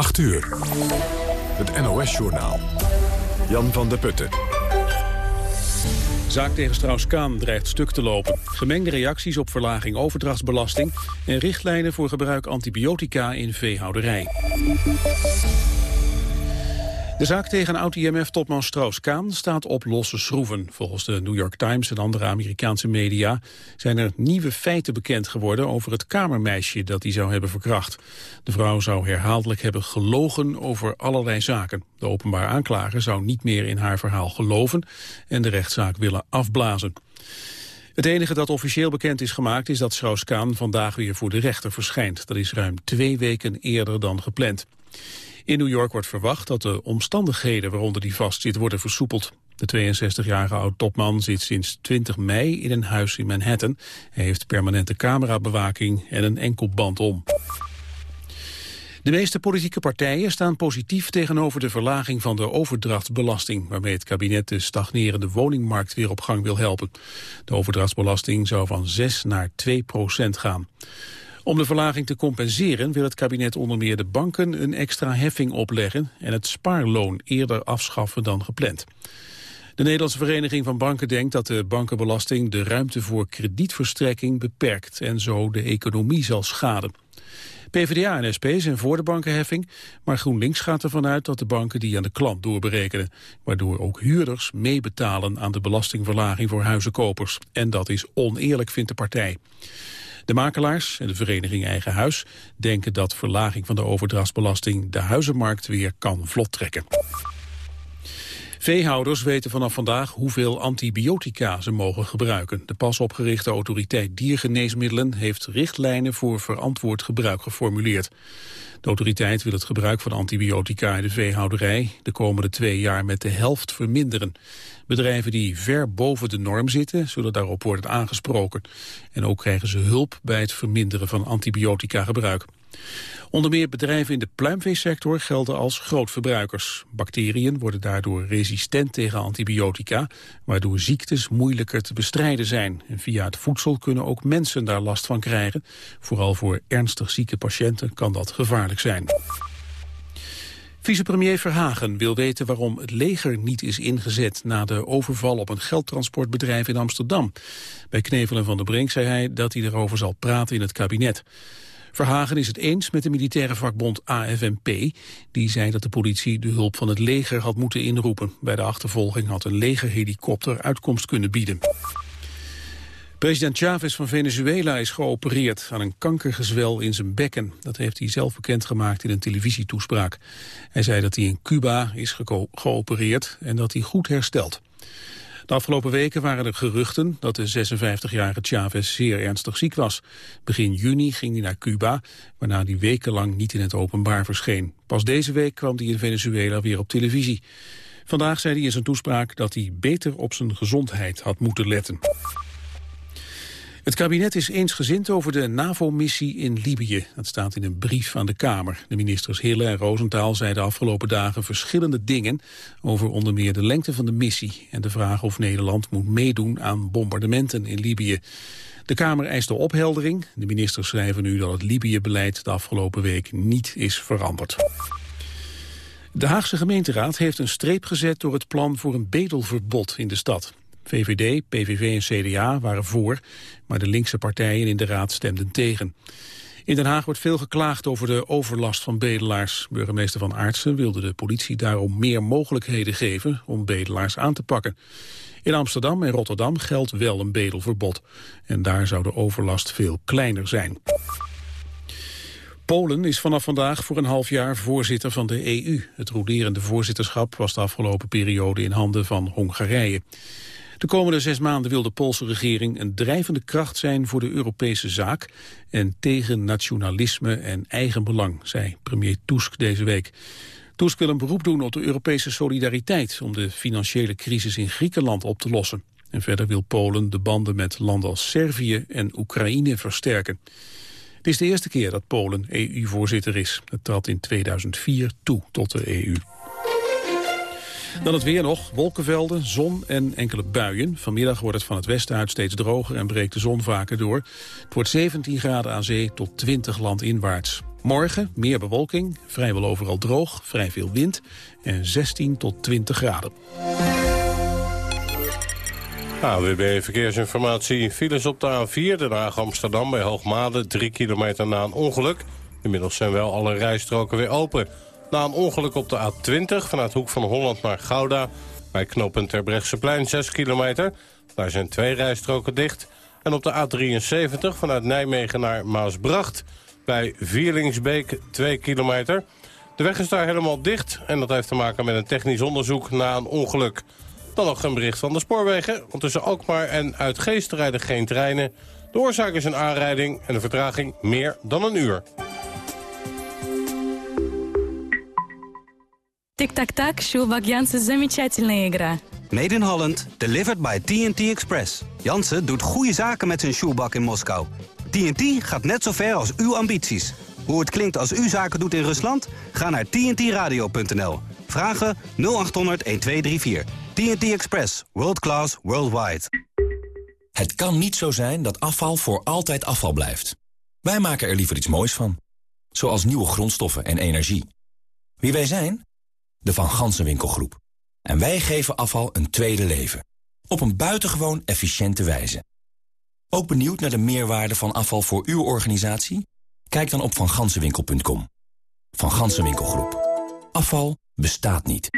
8 uur. Het NOS-journaal. Jan van der Putten. Zaak tegen Strauss-Kaan dreigt stuk te lopen. Gemengde reacties op verlaging overdrachtsbelasting... en richtlijnen voor gebruik antibiotica in veehouderij. De zaak tegen oud-IMF-topman Strauss-Kaan staat op losse schroeven. Volgens de New York Times en andere Amerikaanse media zijn er nieuwe feiten bekend geworden over het kamermeisje dat hij zou hebben verkracht. De vrouw zou herhaaldelijk hebben gelogen over allerlei zaken. De openbaar aanklager zou niet meer in haar verhaal geloven en de rechtszaak willen afblazen. Het enige dat officieel bekend is gemaakt is dat Strauss-Kaan vandaag weer voor de rechter verschijnt. Dat is ruim twee weken eerder dan gepland. In New York wordt verwacht dat de omstandigheden waaronder die vastzit worden versoepeld. De 62-jarige oud-topman zit sinds 20 mei in een huis in Manhattan. Hij heeft permanente camerabewaking en een enkelband om. De meeste politieke partijen staan positief tegenover de verlaging van de overdrachtsbelasting, waarmee het kabinet de stagnerende woningmarkt weer op gang wil helpen. De overdrachtsbelasting zou van 6 naar 2 procent gaan. Om de verlaging te compenseren wil het kabinet onder meer de banken een extra heffing opleggen en het spaarloon eerder afschaffen dan gepland. De Nederlandse Vereniging van Banken denkt dat de bankenbelasting de ruimte voor kredietverstrekking beperkt en zo de economie zal schaden. PvdA en SP zijn voor de bankenheffing, maar GroenLinks gaat ervan uit dat de banken die aan de klant doorberekenen, waardoor ook huurders meebetalen aan de belastingverlaging voor huizenkopers. En dat is oneerlijk, vindt de partij. De makelaars en de vereniging Eigen Huis denken dat verlaging van de overdrachtsbelasting de huizenmarkt weer kan vlot trekken. Veehouders weten vanaf vandaag hoeveel antibiotica ze mogen gebruiken. De pas opgerichte autoriteit diergeneesmiddelen heeft richtlijnen voor verantwoord gebruik geformuleerd. De autoriteit wil het gebruik van antibiotica in de veehouderij de komende twee jaar met de helft verminderen. Bedrijven die ver boven de norm zitten, zullen daarop worden aangesproken. En ook krijgen ze hulp bij het verminderen van antibiotica gebruik. Onder meer bedrijven in de pluimveesector gelden als grootverbruikers. Bacteriën worden daardoor resistent tegen antibiotica, waardoor ziektes moeilijker te bestrijden zijn. En via het voedsel kunnen ook mensen daar last van krijgen. Vooral voor ernstig zieke patiënten kan dat gevaarlijk zijn. Vicepremier Verhagen wil weten waarom het leger niet is ingezet na de overval op een geldtransportbedrijf in Amsterdam. Bij Knevelen van der Brink zei hij dat hij erover zal praten in het kabinet. Verhagen is het eens met de militaire vakbond AFNP. Die zei dat de politie de hulp van het leger had moeten inroepen. Bij de achtervolging had een legerhelikopter uitkomst kunnen bieden. President Chavez van Venezuela is geopereerd aan een kankergezwel in zijn bekken. Dat heeft hij zelf bekendgemaakt in een televisietoespraak. Hij zei dat hij in Cuba is geopereerd en dat hij goed herstelt. De afgelopen weken waren er geruchten dat de 56-jarige Chavez zeer ernstig ziek was. Begin juni ging hij naar Cuba, waarna hij wekenlang niet in het openbaar verscheen. Pas deze week kwam hij in Venezuela weer op televisie. Vandaag zei hij in zijn toespraak dat hij beter op zijn gezondheid had moeten letten. Het kabinet is eensgezind over de NAVO-missie in Libië. Dat staat in een brief aan de Kamer. De ministers Hille en Roosentaal zeiden de afgelopen dagen verschillende dingen... over onder meer de lengte van de missie... en de vraag of Nederland moet meedoen aan bombardementen in Libië. De Kamer eist de opheldering. De ministers schrijven nu dat het Libië-beleid de afgelopen week niet is veranderd. De Haagse gemeenteraad heeft een streep gezet door het plan voor een bedelverbod in de stad. VVD, PVV en CDA waren voor, maar de linkse partijen in de raad stemden tegen. In Den Haag wordt veel geklaagd over de overlast van bedelaars. Burgemeester Van Aartsen wilde de politie daarom meer mogelijkheden geven om bedelaars aan te pakken. In Amsterdam en Rotterdam geldt wel een bedelverbod. En daar zou de overlast veel kleiner zijn. Polen is vanaf vandaag voor een half jaar voorzitter van de EU. Het rolerende voorzitterschap was de afgelopen periode in handen van Hongarije. De komende zes maanden wil de Poolse regering een drijvende kracht zijn voor de Europese zaak en tegen nationalisme en eigenbelang, zei premier Tusk deze week. Tusk wil een beroep doen op de Europese solidariteit om de financiële crisis in Griekenland op te lossen. En verder wil Polen de banden met landen als Servië en Oekraïne versterken. Het is de eerste keer dat Polen EU-voorzitter is. Het trad in 2004 toe tot de EU. Dan het weer nog, wolkenvelden, zon en enkele buien. Vanmiddag wordt het van het westen uit steeds droger en breekt de zon vaker door. Het wordt 17 graden aan zee tot 20 landinwaarts. Morgen meer bewolking, vrijwel overal droog, vrij veel wind en 16 tot 20 graden. AWB Verkeersinformatie. Files op de A4, Den Haag-Amsterdam bij Hoogmade. 3 kilometer na een ongeluk. Inmiddels zijn wel alle rijstroken weer open. Na een ongeluk op de A20 vanuit Hoek van Holland naar Gouda... bij knooppunt Terbrechtseplein 6 kilometer. Daar zijn twee rijstroken dicht. En op de A73 vanuit Nijmegen naar Maasbracht... bij Vierlingsbeek 2 kilometer. De weg is daar helemaal dicht en dat heeft te maken met een technisch onderzoek na een ongeluk. Dan nog een bericht van de spoorwegen. Want tussen Alkmaar en Uitgeest rijden geen treinen. De oorzaak is een aanrijding en de vertraging meer dan een uur. Тик-так-так, Шулбак Jansen, замечательная игра. Made in Holland, delivered by TNT Express. Jansen doet goede zaken met zijn shoebak in Moskou. TNT gaat net zo ver als uw ambities. Hoe het klinkt als u zaken doet in Rusland? Ga naar tntradio.nl. Vragen 0800 1234. TNT Express. World class, worldwide. Het kan niet zo zijn dat afval voor altijd afval blijft. Wij maken er liever iets moois van. Zoals nieuwe grondstoffen en energie. Wie wij zijn? De Van Gansenwinkelgroep. En wij geven afval een tweede leven. Op een buitengewoon efficiënte wijze. Ook benieuwd naar de meerwaarde van afval voor uw organisatie? Kijk dan op vangansenwinkel.com. Van Gansenwinkelgroep. Afval bestaat niet.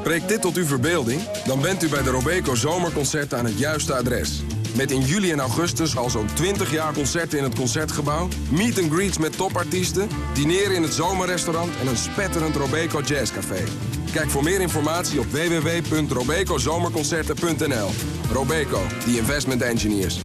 Spreekt dit tot uw verbeelding? Dan bent u bij de Robeco Zomerconcerten aan het juiste adres. Met in juli en augustus al zo'n 20 jaar concerten in het Concertgebouw... meet and greets met topartiesten, dineren in het zomerrestaurant... en een spetterend Robeco Jazzcafé. Kijk voor meer informatie op www.robecozomerconcerten.nl. Robeco, the investment engineers.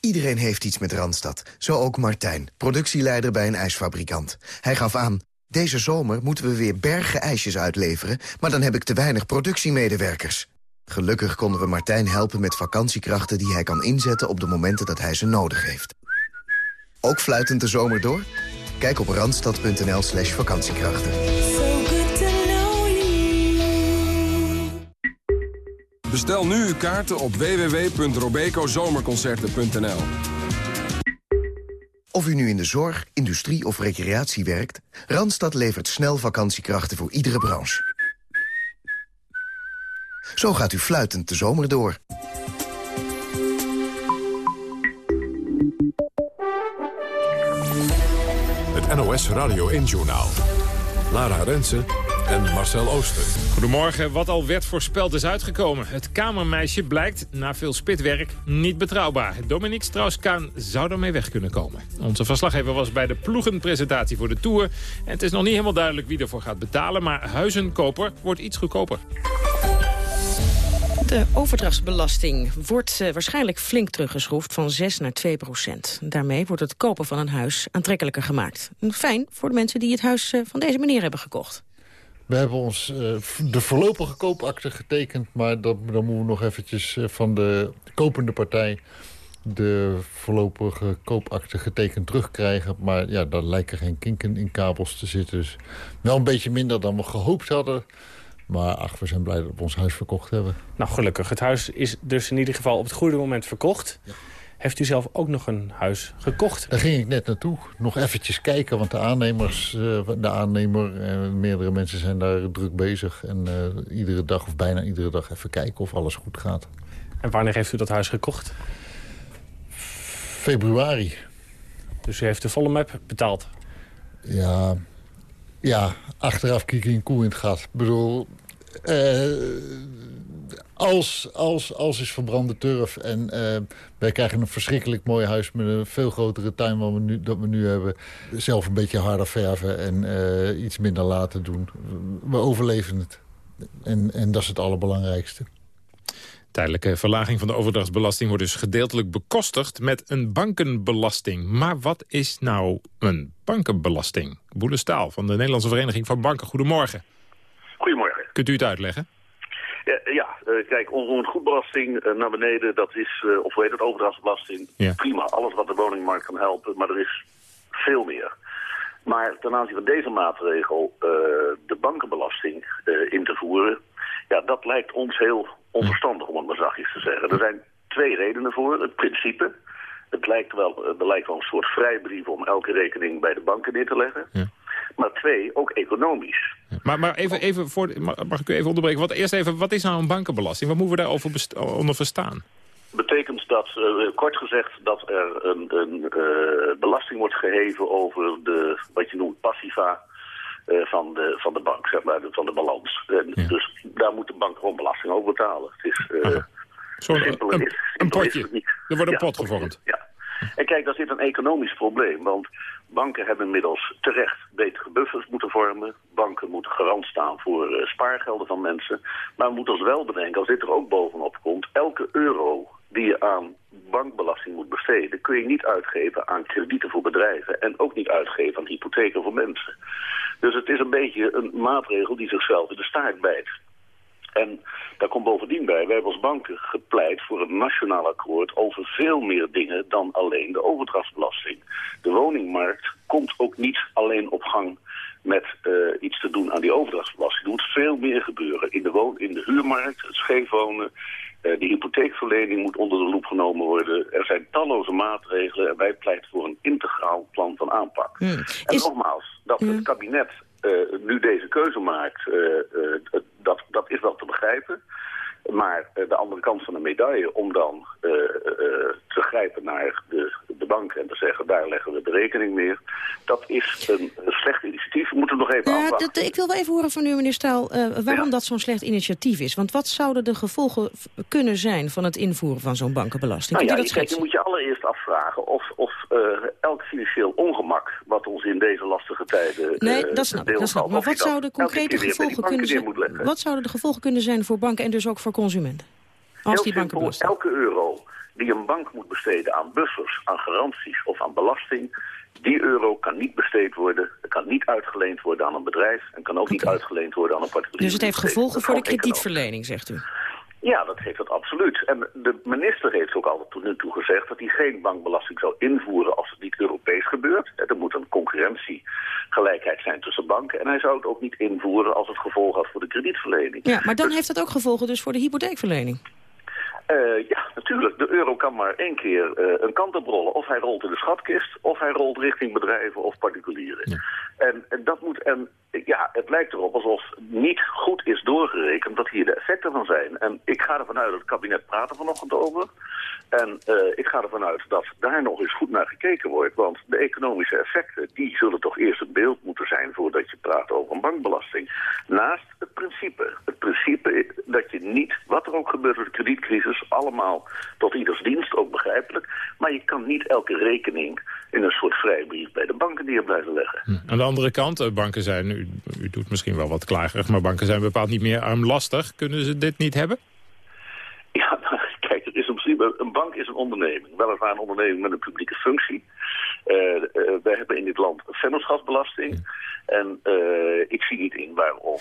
Iedereen heeft iets met Randstad. Zo ook Martijn, productieleider bij een ijsfabrikant. Hij gaf aan, deze zomer moeten we weer bergen ijsjes uitleveren... maar dan heb ik te weinig productiemedewerkers. Gelukkig konden we Martijn helpen met vakantiekrachten die hij kan inzetten op de momenten dat hij ze nodig heeft. Ook fluitend de zomer door? Kijk op randstad.nl slash vakantiekrachten. Bestel nu uw kaarten op www.robecozomerconcerten.nl Of u nu in de zorg, industrie of recreatie werkt... Randstad levert snel vakantiekrachten voor iedere branche. Zo gaat u fluitend de zomer door. Het NOS Radio 1-journaal. Lara Rensen en Marcel Ooster. Goedemorgen. Wat al werd voorspeld is uitgekomen. Het kamermeisje blijkt, na veel spitwerk, niet betrouwbaar. Dominique Strauss-Kaan zou ermee weg kunnen komen. Onze verslaggever was bij de ploegenpresentatie voor de Tour. En het is nog niet helemaal duidelijk wie ervoor gaat betalen... maar huizenkoper wordt iets goedkoper. De overdrachtsbelasting wordt uh, waarschijnlijk flink teruggeschroefd van 6 naar 2 procent. Daarmee wordt het kopen van een huis aantrekkelijker gemaakt. Fijn voor de mensen die het huis uh, van deze meneer hebben gekocht. We hebben ons uh, de voorlopige koopakte getekend... maar dat, dan moeten we nog eventjes van de kopende partij... de voorlopige koopakte getekend terugkrijgen. Maar ja, daar lijken geen kinken in kabels te zitten. Dus wel een beetje minder dan we gehoopt hadden... Maar ach, we zijn blij dat we ons huis verkocht hebben. Nou, gelukkig. Het huis is dus in ieder geval op het goede moment verkocht. Ja. Heeft u zelf ook nog een huis gekocht? Daar ging ik net naartoe. Nog eventjes kijken, want de aannemers, de aannemer en meerdere mensen zijn daar druk bezig. En uh, iedere dag of bijna iedere dag even kijken of alles goed gaat. En wanneer heeft u dat huis gekocht? Februari. Dus u heeft de volle map betaald? Ja, ja, achteraf kieken een koe in het gat. Ik bedoel, uh, als, als, als is verbrande turf. En uh, wij krijgen een verschrikkelijk mooi huis met een veel grotere tuin dan we nu, dat we nu hebben. Zelf een beetje harder verven en uh, iets minder laten doen. We overleven het. En, en dat is het allerbelangrijkste. Tijdelijke verlaging van de overdrachtsbelasting wordt dus gedeeltelijk bekostigd met een bankenbelasting. Maar wat is nou een bankenbelasting? Boele Staal van de Nederlandse Vereniging van Banken. Goedemorgen. Goedemorgen. Kunt u het uitleggen? Ja, ja uh, kijk, onroerend uh, naar beneden, dat is, uh, of heet het, overdrachtsbelasting, ja. prima. Alles wat de woningmarkt kan helpen, maar er is veel meer. Maar ten aanzien van deze maatregel, de bankenbelasting in te voeren... ja, dat lijkt ons heel onverstandig, om het maar zachtjes te zeggen. Er zijn twee redenen voor. Het principe. Het lijkt wel, er lijkt wel een soort vrijbrief om elke rekening bij de banken neer te leggen. Ja. Maar twee, ook economisch. Maar, maar even, even voor, mag ik u even onderbreken? Wat, eerst even, wat is nou een bankenbelasting? Wat moeten we daarover onder verstaan? betekent dat, uh, kort gezegd, dat er een, een uh, belasting wordt geheven over de, wat je noemt, passiva uh, van, de, van de bank, zeg maar, van de balans. En ja. Dus daar moet de bank gewoon belasting over betalen. Het is, Zo'n een, is, een potje, er wordt een pot gevormd. Ja. En kijk, daar zit een economisch probleem, want banken hebben inmiddels terecht betere buffers moeten vormen. Banken moeten garant staan voor uh, spaargelden van mensen. Maar we moeten ons wel bedenken, als dit er ook bovenop komt, elke euro die je aan bankbelasting moet besteden... kun je niet uitgeven aan kredieten voor bedrijven... en ook niet uitgeven aan hypotheken voor mensen. Dus het is een beetje een maatregel die zichzelf in de staart bijt. En daar komt bovendien bij, wij hebben als banken gepleit voor een nationaal akkoord over veel meer dingen dan alleen de overdrachtsbelasting. De woningmarkt komt ook niet alleen op gang met uh, iets te doen aan die overdrachtsbelasting. Er moet veel meer gebeuren in de, woon in de huurmarkt, het scheefwonen, uh, de hypotheekverlening moet onder de loep genomen worden. Er zijn talloze maatregelen en wij pleiten voor een integraal plan van aanpak. Hmm. En Is... nogmaals, dat hmm. het kabinet nu deze keuze maakt, dat, dat is wel te begrijpen. Maar uh, de andere kant van de medaille, om dan uh, uh, te grijpen naar de, de bank en te zeggen, daar leggen we de rekening meer. Dat is een, slecht initiatief. We moeten nog even ja, dat, Ik wil wel even horen van u, meneer Staal, waarom ja. dat zo'n slecht initiatief is. Want wat zouden de gevolgen kunnen zijn van het invoeren van zo'n bankenbelasting? Nou ja, dat kijk, je moet je allereerst afvragen of, of elk financieel ongemak wat ons in deze lastige tijden Nee, dat snap ik. Maar wat zouden concrete gevolgen kunnen zijn? Wat zouden de gevolgen kunnen zijn voor banken en dus ook voor consumenten? Als die banken simpel, elke euro die een bank moet besteden aan buffers, aan garanties of aan belasting... die euro kan niet besteed worden, kan niet uitgeleend worden aan een bedrijf... en kan ook okay. niet uitgeleend worden aan een particulier. Dus het heeft gevolgen voor de kredietverlening, zegt u? Ja, dat heeft het absoluut. En de minister heeft ook altijd tot nu toe gezegd dat hij geen bankbelasting zou invoeren als het niet Europees gebeurt. Er moet een concurrentiegelijkheid zijn tussen banken. En hij zou het ook niet invoeren als het gevolg had voor de kredietverlening. Ja, maar dan dus... heeft dat ook gevolgen dus voor de hypotheekverlening? Uh, ja, natuurlijk. De euro kan maar één keer uh, een kant op rollen. Of hij rolt in de schatkist, of hij rolt richting bedrijven of particulieren. Ja. En, en, dat moet, en ja, het lijkt erop alsof niet goed is doorgerekend dat hier de effecten van zijn. En ik ga ervan uit dat het kabinet praat er vanochtend over. En uh, ik ga ervan uit dat daar nog eens goed naar gekeken wordt. Want de economische effecten, die zullen toch eerst het beeld moeten zijn voordat je praat over een bankbelasting. Naast het principe. Het principe dat je niet, wat er ook gebeurt met de kredietcrisis, allemaal tot ieders dienst, ook begrijpelijk. Maar je kan niet elke rekening in een soort vrijbrief bij de banken neer blijven leggen. Hm. Aan de andere kant, banken zijn, u, u doet misschien wel wat klagerig, maar banken zijn bepaald niet meer armlastig. Kunnen ze dit niet hebben? Ja, kijk, het is principe, een bank is een onderneming. Weliswaar een onderneming met een publieke functie. Uh, uh, wij hebben in dit land een vennootschapsbelasting. En uh, ik zie niet in waarom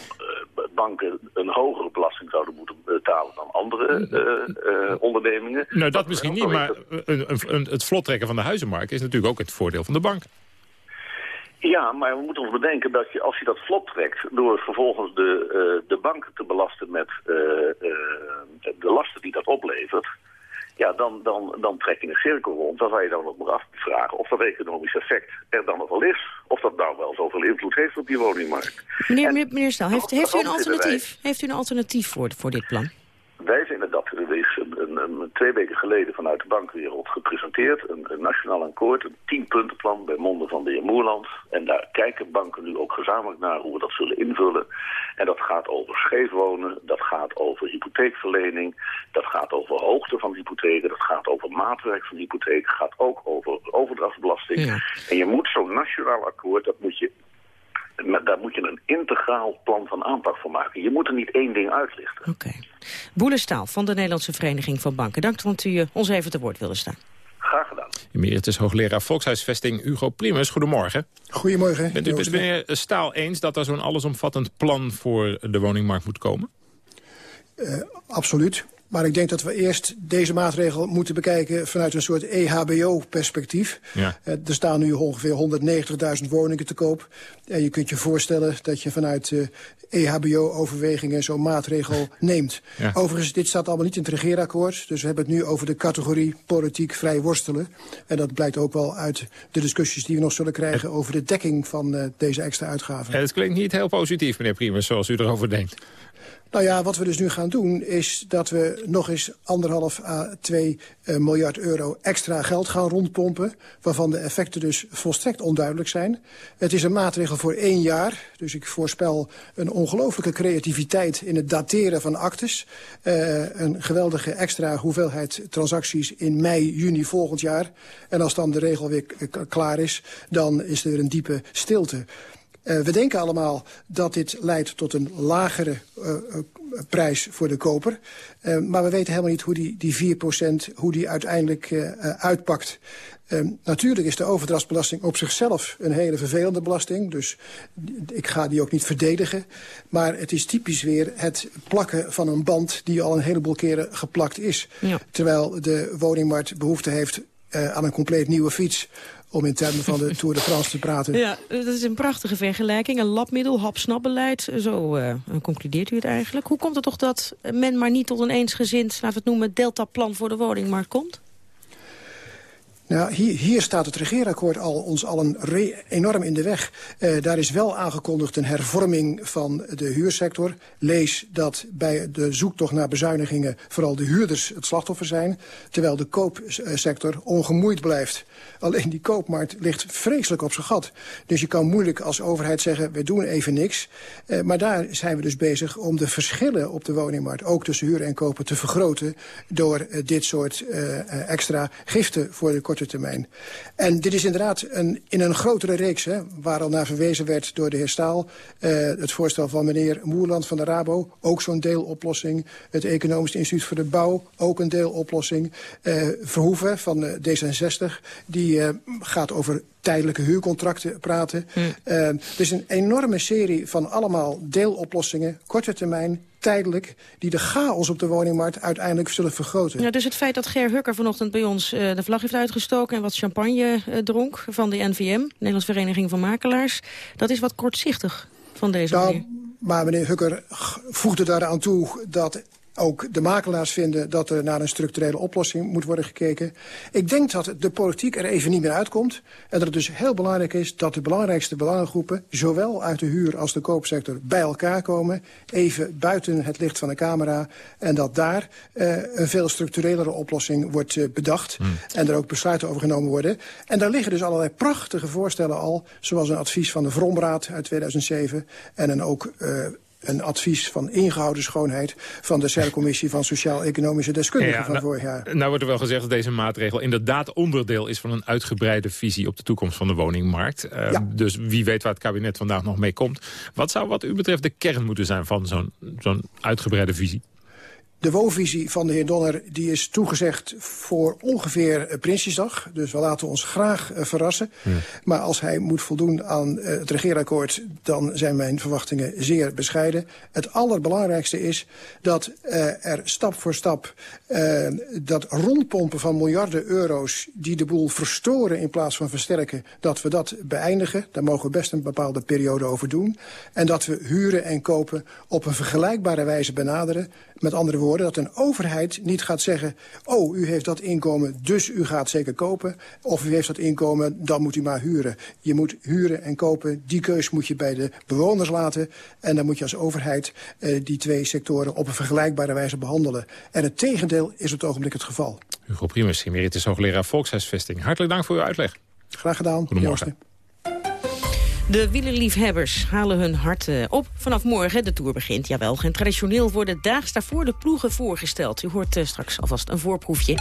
banken een hogere belasting zouden moeten betalen dan andere ondernemingen. Nou, dat, dat misschien niet, maar een, een, het vlot trekken van de huizenmarkt is natuurlijk ook het voordeel van de bank. Ja, maar we moeten ons bedenken dat je, als je dat vlot trekt... door vervolgens de, uh, de banken te belasten met uh, uh, de lasten die dat oplevert... ja, dan, dan, dan trek je een cirkel rond. Dan zou je dan ook maar afvragen of dat economisch effect er dan nog wel is. Of dat nou wel zoveel invloed heeft op die woningmarkt. Meneer, meneer, meneer Stel, heeft, heeft u een alternatief? Heeft u een alternatief voor, voor dit plan? Wij vinden dat er is een, een, twee weken geleden vanuit de bankwereld gepresenteerd. Een, een nationaal akkoord, een tienpuntenplan bij monden van de heer Moerland. En daar kijken banken nu ook gezamenlijk naar hoe we dat zullen invullen. En dat gaat over scheefwonen, dat gaat over hypotheekverlening, dat gaat over hoogte van hypotheken, dat gaat over maatwerk van hypotheken, gaat ook over overdrachtsbelasting. Ja. En je moet zo'n nationaal akkoord, dat moet je maar daar moet je een integraal plan van aanpak voor maken. Je moet er niet één ding uitlichten. Oké. Okay. Boelestaal van de Nederlandse Vereniging van Banken. Dank dat u eh, ons even te woord wilde staan. Graag gedaan. Emeritus hoogleraar Volkshuisvesting Hugo Primus. Goedemorgen. Goedemorgen. Bent u het meneer Staal eens dat er zo'n allesomvattend plan voor de woningmarkt moet komen? Uh, absoluut. Maar ik denk dat we eerst deze maatregel moeten bekijken vanuit een soort EHBO-perspectief. Ja. er staan nu ongeveer 190.000 woningen te koop. En je kunt je voorstellen dat je vanuit EHBO-overwegingen zo'n maatregel neemt. Ja. Overigens, dit staat allemaal niet in het regeerakkoord. Dus we hebben het nu over de categorie politiek vrij worstelen. En dat blijkt ook wel uit de discussies die we nog zullen krijgen... over de dekking van uh, deze extra uitgaven. En het klinkt niet heel positief, meneer Primus, zoals u erover denkt. Nou ja, wat we dus nu gaan doen is dat we nog eens anderhalf à 2 uh, miljard euro extra geld gaan rondpompen. Waarvan de effecten dus volstrekt onduidelijk zijn. Het is een maatregel voor één jaar. Dus ik voorspel een ongelooflijke creativiteit in het dateren van actes. Uh, een geweldige extra hoeveelheid transacties in mei, juni volgend jaar. En als dan de regel weer klaar is, dan is er een diepe stilte. Uh, we denken allemaal dat dit leidt tot een lagere uh, uh, prijs voor de koper. maar we weten helemaal niet hoe die, die 4% hoe die uiteindelijk uitpakt. natuurlijk is de overdrachtsbelasting op zichzelf een hele vervelende belasting. Dus ik ga die ook niet verdedigen. Maar het is typisch weer het plakken van een band die al een heleboel keren geplakt is. Ja. Terwijl de woningmarkt behoefte heeft aan een compleet nieuwe fiets om in termen van de Tour de France te praten. Ja, dat is een prachtige vergelijking. Een labmiddel, hap-snapbeleid. Zo uh, concludeert u het eigenlijk. Hoe komt het toch dat men maar niet tot een eensgezind... laten we het noemen, deltaplan voor de woningmarkt komt? Nou, hier, hier staat het regeerakkoord al, ons al een enorm in de weg. Uh, daar is wel aangekondigd een hervorming van de huursector. Lees dat bij de zoektocht naar bezuinigingen vooral de huurders het slachtoffer zijn. Terwijl de koopsector ongemoeid blijft. Alleen die koopmarkt ligt vreselijk op zijn gat. Dus je kan moeilijk als overheid zeggen, we doen even niks. Uh, maar daar zijn we dus bezig om de verschillen op de woningmarkt... ook tussen huren en kopen te vergroten... door uh, dit soort uh, extra giften voor de korte termijn. En dit is inderdaad een, in een grotere reeks, hè, waar al naar verwezen werd door de heer Staal. het voorstel van meneer Moerland van de Rabo, ook zo'n deeloplossing. Het Economisch Instituut voor de Bouw, ook een deeloplossing. Verhoeven van D66, die uh, gaat over tijdelijke huurcontracten praten. Mm. Uh, dus een enorme serie van allemaal deeloplossingen, korte termijn, tijdelijk... die de chaos op de woningmarkt uiteindelijk zullen vergroten. Ja, dus het feit dat Ger Hukker vanochtend bij ons uh, de vlag heeft uitgestoken... en wat champagne uh, dronk van de NVM, Nederlands Vereniging van Makelaars... dat is wat kortzichtig van deze nou, manier. Maar meneer Hukker voegde daaraan toe dat ook de makelaars vinden dat er naar een structurele oplossing moet worden gekeken. Ik denk dat de politiek er even niet meer uitkomt. En dat het dus heel belangrijk is dat de belangrijkste belangengroepen... zowel uit de huur- als de koopsector bij elkaar komen. Even buiten het licht van de camera. En dat daar uh, een veel structurelere oplossing wordt uh, bedacht. Hmm. En er ook besluiten over genomen worden. En daar liggen dus allerlei prachtige voorstellen al. Zoals een advies van de Vromraad uit 2007. En een ook... Uh, een advies van ingehouden schoonheid... van de CER-commissie van Sociaal-Economische Deskundigen Ja, van nou, vorig jaar. Nou wordt er wel gezegd dat deze maatregel inderdaad onderdeel is... van een uitgebreide visie op de toekomst van de woningmarkt. Uh, Ja. Dus wie weet waar het kabinet vandaag nog mee komt. Wat zou wat u betreft de kern moeten zijn van zo'n zo'n uitgebreide visie? De woonvisie van de heer Donner die is toegezegd voor ongeveer eh, Prinsjesdag. Dus we laten ons graag uh, verrassen. Maar als hij moet voldoen aan uh, het regeerakkoord... dan zijn mijn verwachtingen zeer bescheiden. Het allerbelangrijkste is dat uh, er stap voor stap... Dat rondpompen van miljarden euro's die de boel verstoren... in plaats van versterken, dat we dat beëindigen. Daar mogen we best een bepaalde periode over doen. En dat we huren en kopen op een vergelijkbare wijze benaderen. Met andere woorden, dat een overheid niet gaat zeggen... oh, u heeft dat inkomen, dus u gaat zeker kopen. Of u heeft dat inkomen, dan moet u maar huren. Je moet huren en kopen, die keus moet je bij de bewoners laten. En dan moet je als overheid uh, die twee sectoren op een vergelijkbare wijze behandelen. En het tegendeel is op het ogenblik het geval. Hugo Primus, emeritus hoogleraar Volkshuisvesting. Hartelijk dank voor uw uitleg. Graag gedaan. Goedemorgen. De wielerliefhebbers halen hun hart op. Vanaf morgen, de Tour begint, jawel. En traditioneel worden daags daarvoor de ploegen voorgesteld. U hoort uh, straks alvast een voorproefje.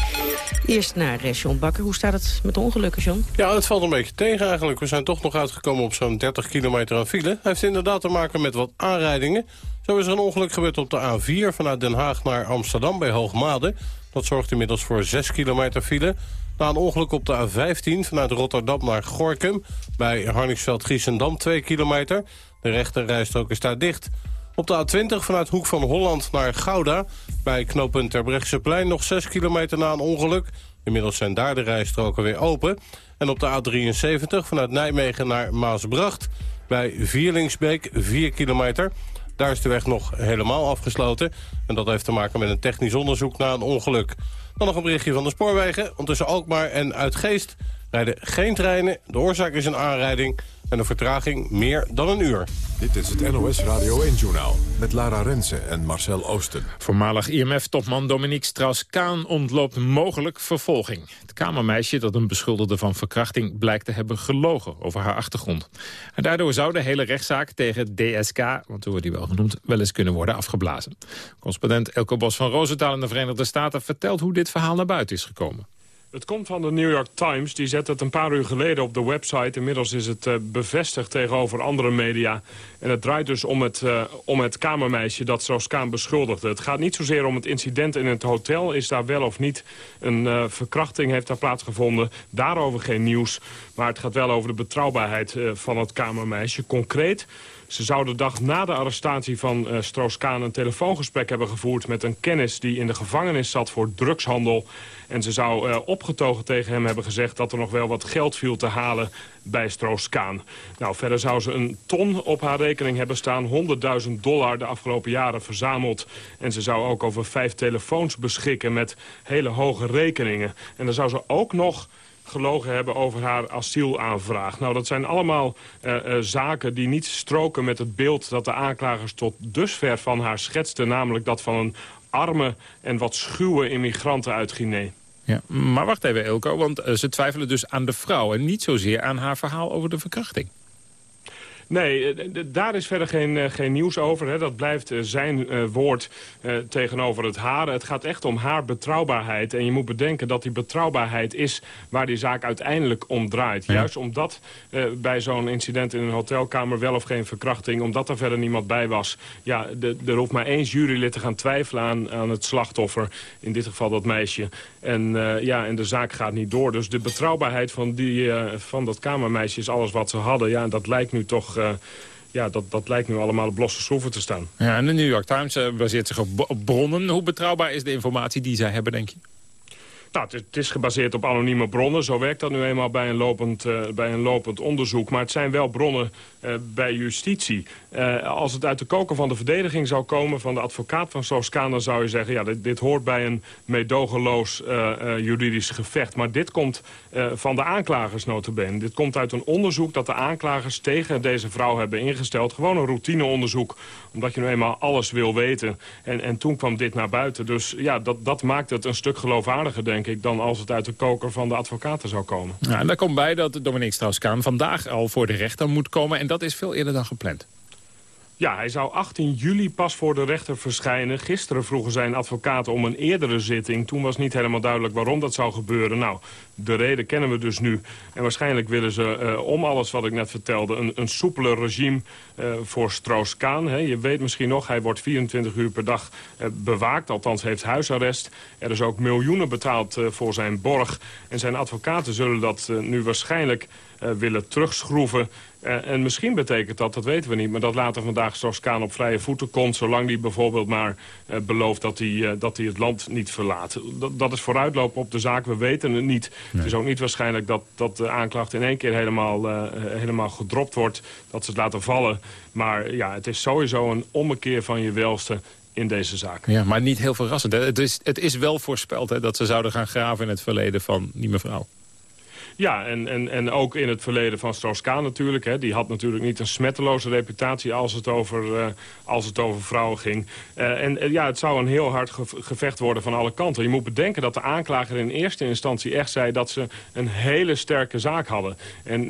Eerst naar uh, John Bakker. Hoe staat het met de ongelukken, John? Ja, het valt een beetje tegen eigenlijk. We zijn toch nog uitgekomen op zo'n 30 kilometer aan file. Hij heeft inderdaad te maken met wat aanrijdingen. Zo is er een ongeluk gebeurd op de A4 vanuit Den Haag naar Amsterdam bij Hoogmade. Dat zorgt inmiddels voor 6 kilometer file. Na een ongeluk op de A15 vanuit Rotterdam naar Gorkum... bij Harningsveld-Giessendam 2 kilometer. De rechte rijstrook is daar dicht. Op de A20 vanuit Hoek van Holland naar Gouda... bij knooppunt Terbrechtseplein nog 6 kilometer na een ongeluk. Inmiddels zijn daar de rijstroken weer open. En op de A73 vanuit Nijmegen naar Maasbracht... bij Vierlingsbeek 4 kilometer... Daar is de weg nog helemaal afgesloten. En dat heeft te maken met een technisch onderzoek na een ongeluk. Dan nog een berichtje van de spoorwegen. Want tussen Alkmaar en Uitgeest rijden geen treinen. De oorzaak is een aanrijding en een vertraging meer dan een uur. Dit is het NOS Radio 1-journaal met Lara Rensen en Marcel Oosten. Voormalig IMF-topman Dominique Strauss-Kaan ontloopt mogelijk vervolging. Het kamermeisje dat een beschuldigde van verkrachting blijkt te hebben gelogen over haar achtergrond. En daardoor zou de hele rechtszaak tegen DSK, want zo wordt die wel genoemd, wel eens kunnen worden afgeblazen. Correspondent Elko Bos van Roosentaal in de Verenigde Staten vertelt hoe dit verhaal naar buiten is gekomen. Het komt van de New York Times. Die zette het een paar uur geleden op de website. Inmiddels is het uh, bevestigd tegenover andere media. En het draait dus om het, uh, om het kamermeisje dat Strauss-Kaan beschuldigde. Het gaat niet zozeer om het incident in het hotel. Is daar wel of niet een uh, verkrachting heeft daar plaatsgevonden. Daarover geen nieuws. Maar het gaat wel over de betrouwbaarheid van het kamermeisje. Concreet... Ze zou de dag na de arrestatie van uh, Stroos-Kaan een telefoongesprek hebben gevoerd met een kennis die in de gevangenis zat voor drugshandel. En ze zou uh, opgetogen tegen hem hebben gezegd dat er nog wel wat geld viel te halen bij Stroos-Kaan. Nou, verder zou ze een ton op haar rekening hebben staan, 100.000 dollar de afgelopen jaren verzameld. En ze zou ook over vijf telefoons beschikken met hele hoge rekeningen. En dan zou ze ook nog gelogen hebben over haar asielaanvraag. Nou, dat zijn allemaal uh, uh, zaken die niet stroken met het beeld... dat de aanklagers tot dusver van haar schetsten... namelijk dat van een arme en wat schuwe immigranten uit Guinea. Ja, maar wacht even, Elko, want uh, ze twijfelen dus aan de vrouw... en niet zozeer aan haar verhaal over de verkrachting. Nee, daar is verder geen, geen nieuws over. Hè. Dat blijft zijn uh, woord uh, tegenover het haar. Het gaat echt om haar betrouwbaarheid. En je moet bedenken dat die betrouwbaarheid is waar die zaak uiteindelijk om draait. Ja. Juist omdat uh, bij zo'n incident in een hotelkamer wel of geen verkrachting... omdat er verder niemand bij was. Ja, de, er hoeft maar één jurylid te gaan twijfelen aan, aan het slachtoffer. In dit geval dat meisje. En, ja, en de zaak gaat niet door. Dus de betrouwbaarheid van, die, van dat kamermeisje is alles wat ze hadden. Ja, dat lijkt nu toch uh, ja, dat, dat lijkt nu allemaal op losse schroeven te staan. Ja, en de New York Times baseert zich op, op bronnen. Hoe betrouwbaar is de informatie die zij hebben, denk je? Nou, het is gebaseerd op anonieme bronnen. Zo werkt dat nu eenmaal bij een lopend, uh, bij een lopend onderzoek. Maar het zijn wel bronnen bij justitie. Uh, als het uit de koker van de verdediging zou komen... van de advocaat van Soos-Kaan... dan zou je zeggen, ja, dit, dit hoort bij een meedogenloos juridisch gevecht. Maar dit komt van de aanklagers notabene. Dit komt uit een onderzoek dat de aanklagers tegen deze vrouw hebben ingesteld. Gewoon een routineonderzoek, omdat je nu eenmaal alles wil weten. En, en toen kwam dit naar buiten. Dus ja, dat, dat maakt het een stuk geloofwaardiger, denk ik... dan als het uit de koker van de advocaten zou komen. En daar komt bij dat Dominique Strauss-Kaan vandaag al voor de rechter moet komen... en dat is veel eerder dan gepland. Ja, hij zou 18 juli pas voor de rechter verschijnen. Gisteren vroegen zijn advocaten om een eerdere zitting. Toen was niet helemaal duidelijk waarom dat zou gebeuren. Nou, de reden kennen we dus nu. En waarschijnlijk willen ze, uh, om alles wat ik net vertelde... een, een soepeler regime uh, voor Strauss-Kaan. Je weet misschien nog, hij wordt 24 uur per dag uh, bewaakt. Althans heeft huisarrest. Er is ook miljoenen betaald voor zijn borg. En zijn advocaten zullen dat nu waarschijnlijk willen terugschroeven... Uh, en misschien betekent dat, dat weten we niet... maar dat later vandaag Strauss-Kaan op vrije voeten komt... zolang hij bijvoorbeeld maar uh, belooft dat hij, uh, dat hij het land niet verlaat. Dat, dat is vooruitlopen op de zaak, we weten het niet. Nee. Het is ook niet waarschijnlijk dat, dat de aanklacht in één keer helemaal, helemaal gedropt wordt... dat ze het laten vallen. Maar ja, het is sowieso een ommekeer van je welste in deze zaak. Ja, maar niet heel verrassend. Hè? Het, is, het is wel voorspeld hè, dat ze zouden gaan graven in het verleden van die mevrouw. Ja, en, en, en ook in het verleden van Strauss-Kaan natuurlijk. Hè. Die had natuurlijk niet een smetteloze reputatie als het over, uh, als het over vrouwen ging. Uh, en uh, ja, het zou een heel hard gevecht worden van alle kanten. Je moet bedenken dat de aanklager in eerste instantie echt zei... dat ze een hele sterke zaak hadden. En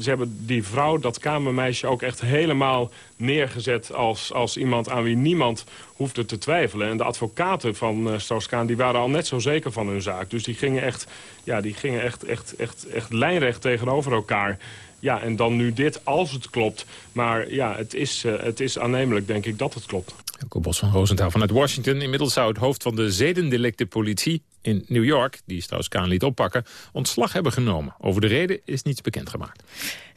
ze hebben die vrouw, dat kamermeisje, ook echt helemaal neergezet... als, als iemand aan wie niemand hoefde te twijfelen. En de advocaten van uh, Strauss-Kaan die waren al net zo zeker van hun zaak. Dus die gingen echt, ja, die gingen echt, echt, echt, echt lijnrecht tegenover elkaar. Ja, en dan nu dit, als het klopt. Maar ja, het is, uh, het is aannemelijk, denk ik, dat het klopt. Elko Bos van Roosentaal vanuit Washington. Inmiddels zou het hoofd van de zedendelictenpolitie in New York... die Strauss-Kaan liet oppakken, ontslag hebben genomen. Over de reden is niets bekendgemaakt.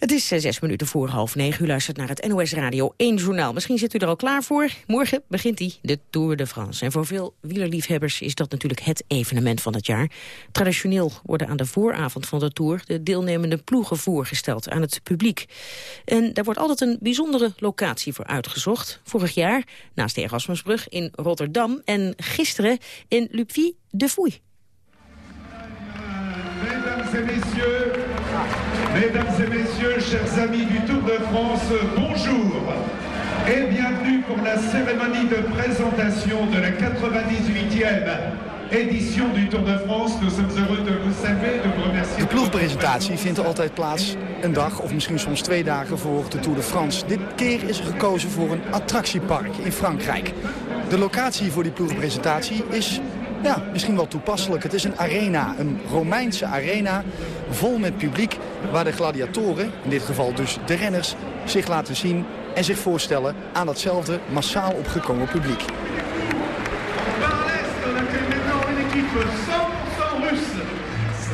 Het is eh, zes minuten voor half negen. U luistert naar het NOS Radio 1 journaal. Misschien zit u er al klaar voor. Morgen begint hij, de Tour de France. En voor veel wielerliefhebbers is dat natuurlijk het evenement van het jaar. Traditioneel worden aan de vooravond van de Tour... de deelnemende ploegen voorgesteld aan het publiek. En daar wordt altijd een bijzondere locatie voor uitgezocht. Vorig jaar naast de Erasmusbrug in Rotterdam... en gisteren in Lupie de Fouille. Mesdames mesdames et messieurs, chers amis du Tour de France, bonjour et bienvenue pour la cérémonie de présentation de la 98e édition du Tour de France. Nous sommes heureux de vous saluer, de vous remercier. De ploegpresentatie vindt altijd plaats een dag of misschien soms twee dagen voor de Tour de France. Dit keer is er gekozen voor een attractiepark in Frankrijk. De locatie voor die ploegpresentatie is ja, misschien wel toepasselijk. Het is een arena, een Romeinse arena, vol met publiek... waar de gladiatoren, in dit geval dus de renners, zich laten zien... en zich voorstellen aan datzelfde massaal opgekomen publiek. Par l'Est, on accueille maintenant une équipe 100% russe.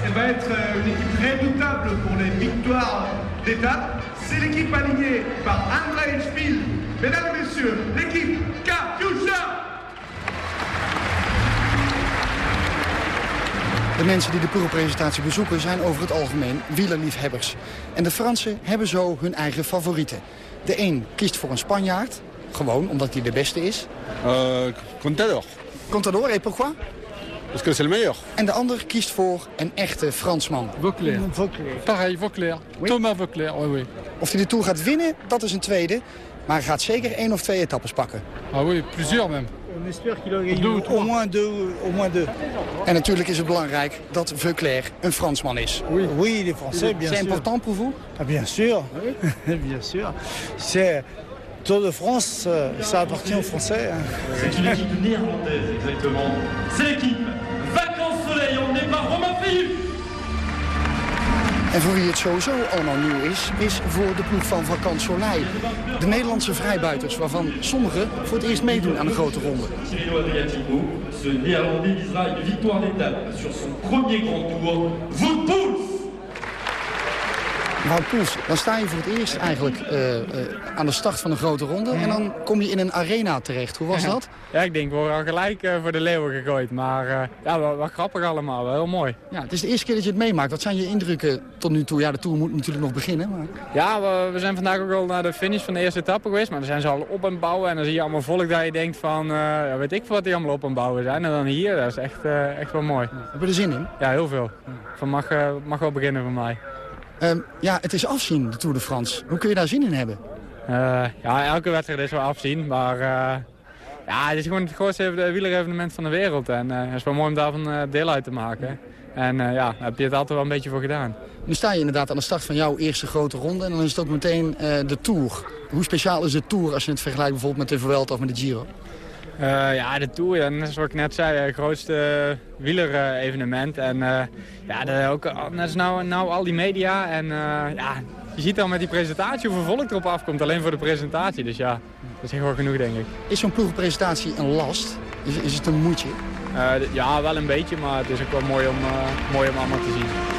Elle va être une équipe redoutable pour les victoires d'étape. C'est l'équipe alignée par André Spiel. Mesdames et messieurs, l'équipe Katyusha. De mensen die de ploegpresentatie bezoeken zijn over het algemeen wielerliefhebbers. En de Fransen hebben zo hun eigen favorieten. De een kiest voor een Spanjaard, gewoon omdat hij de beste is. Uh, Contador. Contador, et pourquoi? Parce que c'est le meilleur. En de ander kiest voor een echte Fransman. Vauclair. Pareil, Vauclair. Thomas Vauclair, oui, oui. Of hij de Tour gaat winnen, dat is een tweede. Maar hij gaat zeker één of twee etappes pakken. Ah oui, plusieurs même. On espère qu'il aura gagné au moins deux. Au moins deux. En natuurlijk is het belangrijk dat Veuclair een Fransman is. Oui, oui les Français, bien sûr. C'est important pour vous? Ah, bien sûr, bien sûr. C'est Tour de France, euh, ça appartient aux Français. hein. C'est une équipe néerlandaise, exactement. C'est l'équipe En voor wie het sowieso allemaal nieuw is, is voor de ploeg van Soleil. De Nederlandse vrijbuiters, waarvan sommigen voor het eerst meedoen aan de grote ronde. Victoire d'étape sur son premier grand tour. Wout Poels, dan sta je voor het eerst eigenlijk eh, eh, aan de start van een grote ronde. En dan kom je in een arena terecht. Hoe was dat? Ja, ik denk, we worden al gelijk eh, voor de leeuwen gegooid. Maar ja, wel, wel grappig allemaal, wel heel mooi. Ja, het is de eerste keer dat je het meemaakt. Wat zijn je indrukken tot nu toe? Ja, de Tour moet natuurlijk nog beginnen. Maar... Ja, we, we zijn vandaag ook al naar de finish van de eerste etappe geweest. Maar dan zijn ze al op het bouwen. En dan zie je allemaal volk dat je denkt van, ja, weet ik veel wat die allemaal op het bouwen zijn. En dan hier, dat is echt, echt wel mooi. Heb je er zin in? Ja, heel veel. Van mag, mag wel beginnen voor mij. Ehm, ja, het is afzien, de Tour de France. Hoe kun je daar zin in hebben? Eh, ja, elke wedstrijd is wel afzien, maar eh, ja, het is gewoon het grootste wielerevenement van de wereld. En eh, het is wel mooi om daarvan deel uit te maken. En ja, daar heb je het altijd wel een beetje voor gedaan. Nu sta je inderdaad aan de start van jouw eerste grote ronde. En dan is het ook meteen de Tour. Hoe speciaal is de Tour als je het vergelijkt bijvoorbeeld met de Vuelta of met de Giro? Eh, ja, de Tour, ja, net zoals ik net zei, het grootste wielerevenement. En eh, ja, de, ook, eh, net als nou, nou al die media. En eh, ja, je ziet al met die presentatie hoeveel volk erop afkomt, alleen voor de presentatie. Dus ja, dat is wel genoeg, denk ik. Is zo'n ploegpresentatie een last? Is, is het een moedje? Eh, ja, wel een beetje, maar het is ook wel mooi om, eh, mooi om allemaal te zien.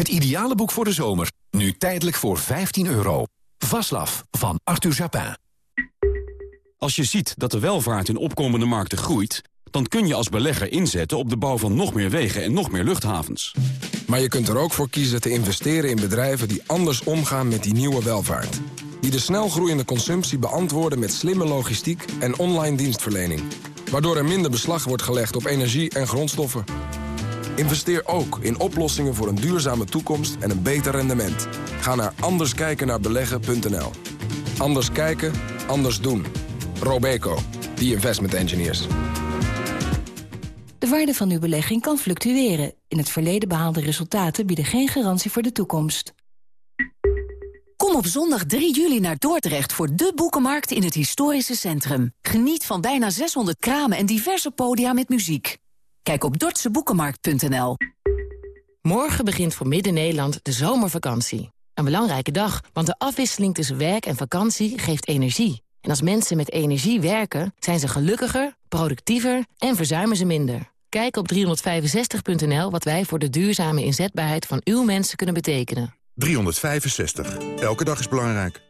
Het ideale boek voor de zomer, nu tijdelijk voor 15 euro. Vaslav van Arthur Japin. Als je ziet dat de welvaart in opkomende markten groeit... dan kun je als belegger inzetten op de bouw van nog meer wegen en nog meer luchthavens. Maar je kunt er ook voor kiezen te investeren in bedrijven die anders omgaan met die nieuwe welvaart. Die de snel groeiende consumptie beantwoorden met slimme logistiek en online dienstverlening. Waardoor er minder beslag wordt gelegd op energie en grondstoffen. Investeer ook in oplossingen voor een duurzame toekomst en een beter rendement. Ga naar anderskijkennaarbeleggen.nl. Anders kijken, anders doen. Robeco, the investment engineers. De waarde van uw belegging kan fluctueren. In het verleden behaalde resultaten bieden geen garantie voor de toekomst. Kom op zondag 3 juli naar Dordrecht voor de boekenmarkt in het historische centrum. Geniet van bijna 600 kramen en diverse podia met muziek. Kijk op dortseboekenmarkt.nl. Morgen begint voor Midden-Nederland de zomervakantie. Een belangrijke dag, want de afwisseling tussen werk en vakantie geeft energie. En als mensen met energie werken, zijn ze gelukkiger, productiever en verzuimen ze minder. Kijk op 365.nl wat wij voor de duurzame inzetbaarheid van uw mensen kunnen betekenen. 365. Elke dag is belangrijk.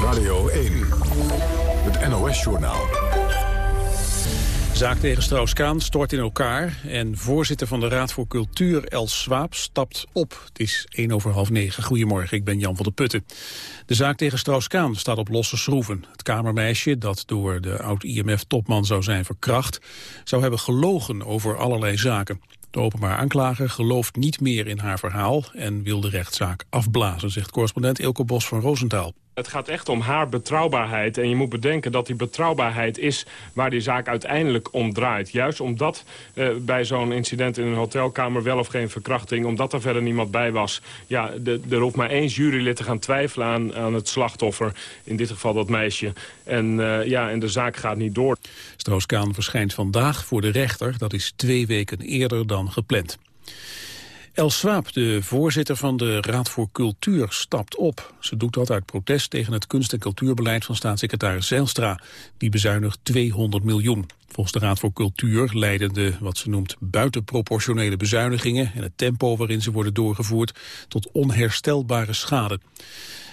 Radio 1. NOS-journaal. Zaak tegen Strauss-Kaan stort in elkaar en voorzitter van de Raad voor Cultuur Els Swaap stapt op. Het is 1 over half negen. Goedemorgen, ik ben Jan van der Putten. De zaak tegen Strauss-Kaan staat op losse schroeven. Het kamermeisje, dat door de oud-IMF-topman zou zijn verkracht, zou hebben gelogen over allerlei zaken. De openbaar aanklager gelooft niet meer in haar verhaal en wil de rechtszaak afblazen, zegt correspondent Ilko Bos van Roosentaal. Het gaat echt om haar betrouwbaarheid. En je moet bedenken dat die betrouwbaarheid is waar die zaak uiteindelijk om draait. Juist omdat eh, bij zo'n incident in een hotelkamer wel of geen verkrachting... omdat er verder niemand bij was. Ja, er hoeft maar één jurylid te gaan twijfelen aan, het slachtoffer. In dit geval dat meisje. En, uh, ja, en de zaak gaat niet door. Stroos-Kaan verschijnt vandaag voor de rechter. Dat is twee weken eerder dan gepland. Els Swaap, de voorzitter van de Raad voor Cultuur, stapt op. Ze doet dat uit protest tegen het kunst- en cultuurbeleid van staatssecretaris Zijlstra. Die bezuinigt 200 miljoen. Volgens de Raad voor Cultuur leiden de, wat ze noemt, buitenproportionele bezuinigingen... en het tempo waarin ze worden doorgevoerd tot onherstelbare schade.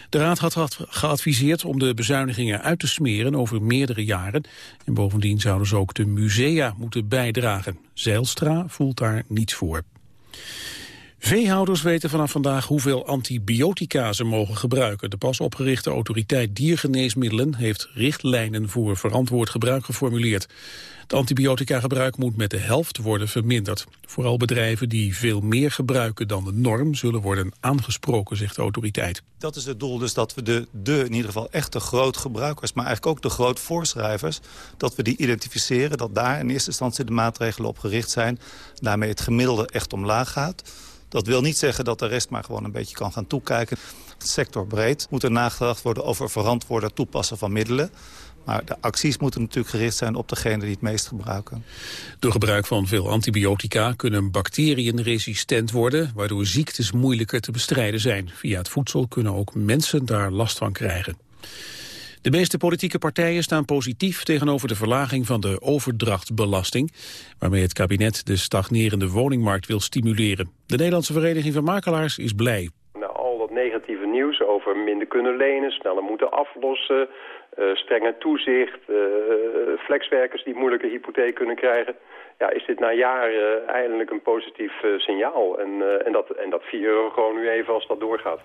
De Raad had geadviseerd om de bezuinigingen uit te smeren over meerdere jaren. En bovendien zouden ze ook de musea moeten bijdragen. Zijlstra voelt daar niets voor. Veehouders weten vanaf vandaag hoeveel antibiotica ze mogen gebruiken. De pas opgerichte autoriteit diergeneesmiddelen heeft richtlijnen voor verantwoord gebruik geformuleerd. Het antibiotica-gebruik moet met de helft worden verminderd. Vooral bedrijven die veel meer gebruiken dan de norm zullen worden aangesproken, zegt de autoriteit. Dat is het doel, dus dat we de, de in ieder geval echte grootgebruikers, maar eigenlijk ook de grootvoorschrijvers, dat we die identificeren, dat daar in eerste instantie de maatregelen op gericht zijn, daarmee het gemiddelde echt omlaag gaat. Dat wil niet zeggen dat de rest maar gewoon een beetje kan gaan toekijken. Sectorbreed moet er nagedacht worden over verantwoorde toepassen van middelen. Maar de acties moeten natuurlijk gericht zijn op degene die het meest gebruiken. Door gebruik van veel antibiotica kunnen bacteriën resistent worden... waardoor ziektes moeilijker te bestrijden zijn. Via het voedsel kunnen ook mensen daar last van krijgen. De meeste politieke partijen staan positief tegenover de verlaging van de overdrachtbelasting, waarmee het kabinet de stagnerende woningmarkt wil stimuleren. De Nederlandse Vereniging van Makelaars is blij. Nou, al dat negatieve nieuws over minder kunnen lenen, sneller moeten aflossen, uh, strenger toezicht, uh, flexwerkers die moeilijke hypotheek kunnen krijgen. Ja, is dit na jaren eindelijk een positief uh, signaal. En, en, dat, en dat 4 euro gewoon nu even als dat doorgaat.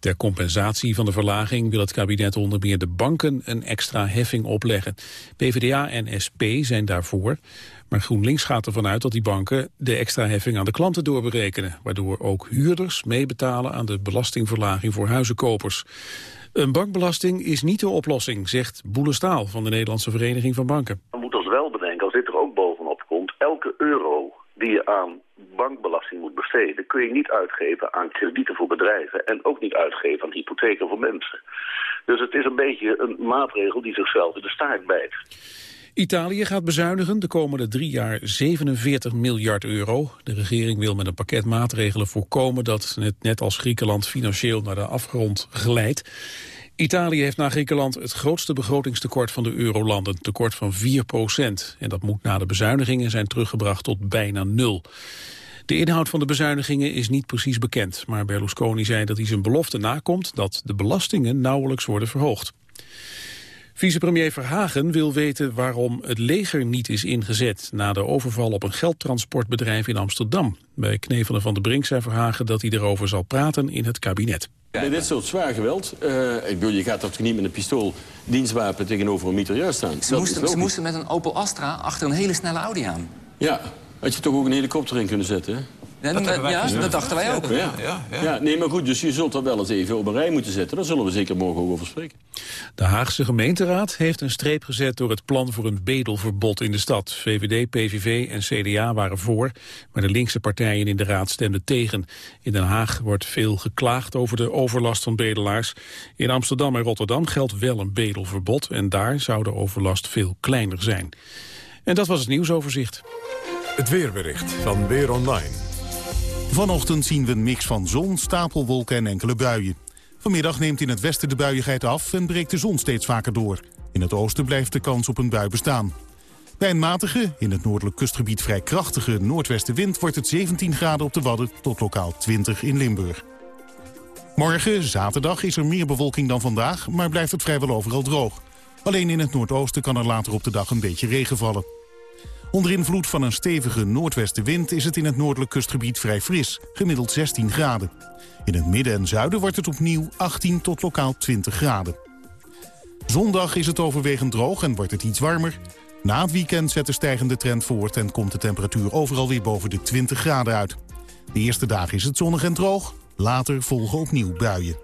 Ter compensatie van de verlaging wil het kabinet onder meer de banken een extra heffing opleggen. PvdA en SP zijn daarvoor. Maar GroenLinks gaat ervan uit dat die banken de extra heffing aan de klanten doorberekenen. Waardoor ook huurders meebetalen aan de belastingverlaging voor huizenkopers. Een bankbelasting is niet de oplossing, zegt Boele Staal van de Nederlandse Vereniging van Banken. We moeten ons wel bedenken, als dit er ook bovenop komt, elke euro die je aan bankbelasting moet besteden, kun je niet uitgeven aan kredieten voor bedrijven en ook niet uitgeven aan hypotheken voor mensen. Dus het is een beetje een maatregel die zichzelf in de staart bijt. Italië gaat bezuinigen de komende drie jaar 47 miljard euro. De regering wil met een pakket maatregelen voorkomen dat het net als Griekenland financieel naar de afgrond glijdt. Italië heeft na Griekenland het grootste begrotingstekort van de eurolanden, tekort van 4 procent. En dat moet na de bezuinigingen zijn teruggebracht tot bijna nul. De inhoud van de bezuinigingen is niet precies bekend, maar Berlusconi zei dat hij zijn belofte nakomt dat de belastingen nauwelijks worden verhoogd. Vicepremier Verhagen wil weten waarom het leger niet is ingezet... na de overval op een geldtransportbedrijf in Amsterdam. Bij Knevelen van de Brink zei Verhagen dat hij erover zal praten in het kabinet. Bij dit soort zwaar geweld, uh, ik bedoel, je gaat toch niet met een pistool dienstwapen tegenover een mitrailleur staan? Ze moesten, ze moesten met een Opel Astra achter een hele snelle Audi aan. Ja, had je toch ook een helikopter in kunnen zetten, hè? Ja, dat, ja, dat dachten wij ook. Ja. Ja, ja. nee, maar goed, dus je zult dat wel eens even op een rij moeten zetten. Daar zullen we zeker morgen ook over spreken. De Haagse gemeenteraad heeft een streep gezet door het plan voor een bedelverbod in de stad. VVD, PVV en CDA waren voor, maar de linkse partijen in de raad stemden tegen. In Den Haag wordt veel geklaagd over de overlast van bedelaars. In Amsterdam en Rotterdam geldt wel een bedelverbod en daar zou de overlast veel kleiner zijn. En dat was het nieuwsoverzicht. Het weerbericht van Weer Online. Vanochtend zien we een mix van zon, stapelwolken en enkele buien. Vanmiddag neemt in het westen de buiigheid af en breekt de zon steeds vaker door. In het oosten blijft de kans op een bui bestaan. Bij een matige, in het noordelijk kustgebied vrij krachtige noordwestenwind... wordt het 17 graden op de Wadden tot lokaal 20 in Limburg. Morgen, zaterdag, is er meer bewolking dan vandaag... maar blijft het vrijwel overal droog. Alleen in het noordoosten kan er later op de dag een beetje regen vallen. Onder invloed van een stevige noordwestenwind is het in het noordelijk kustgebied vrij fris, gemiddeld 16 graden. In het midden en zuiden wordt het opnieuw 18 tot lokaal 20 graden. Zondag is het overwegend droog en wordt het iets warmer. Na het weekend zet de stijgende trend voort en komt de temperatuur overal weer boven de 20 graden uit. De eerste dagen is het zonnig en droog, later volgen opnieuw buien.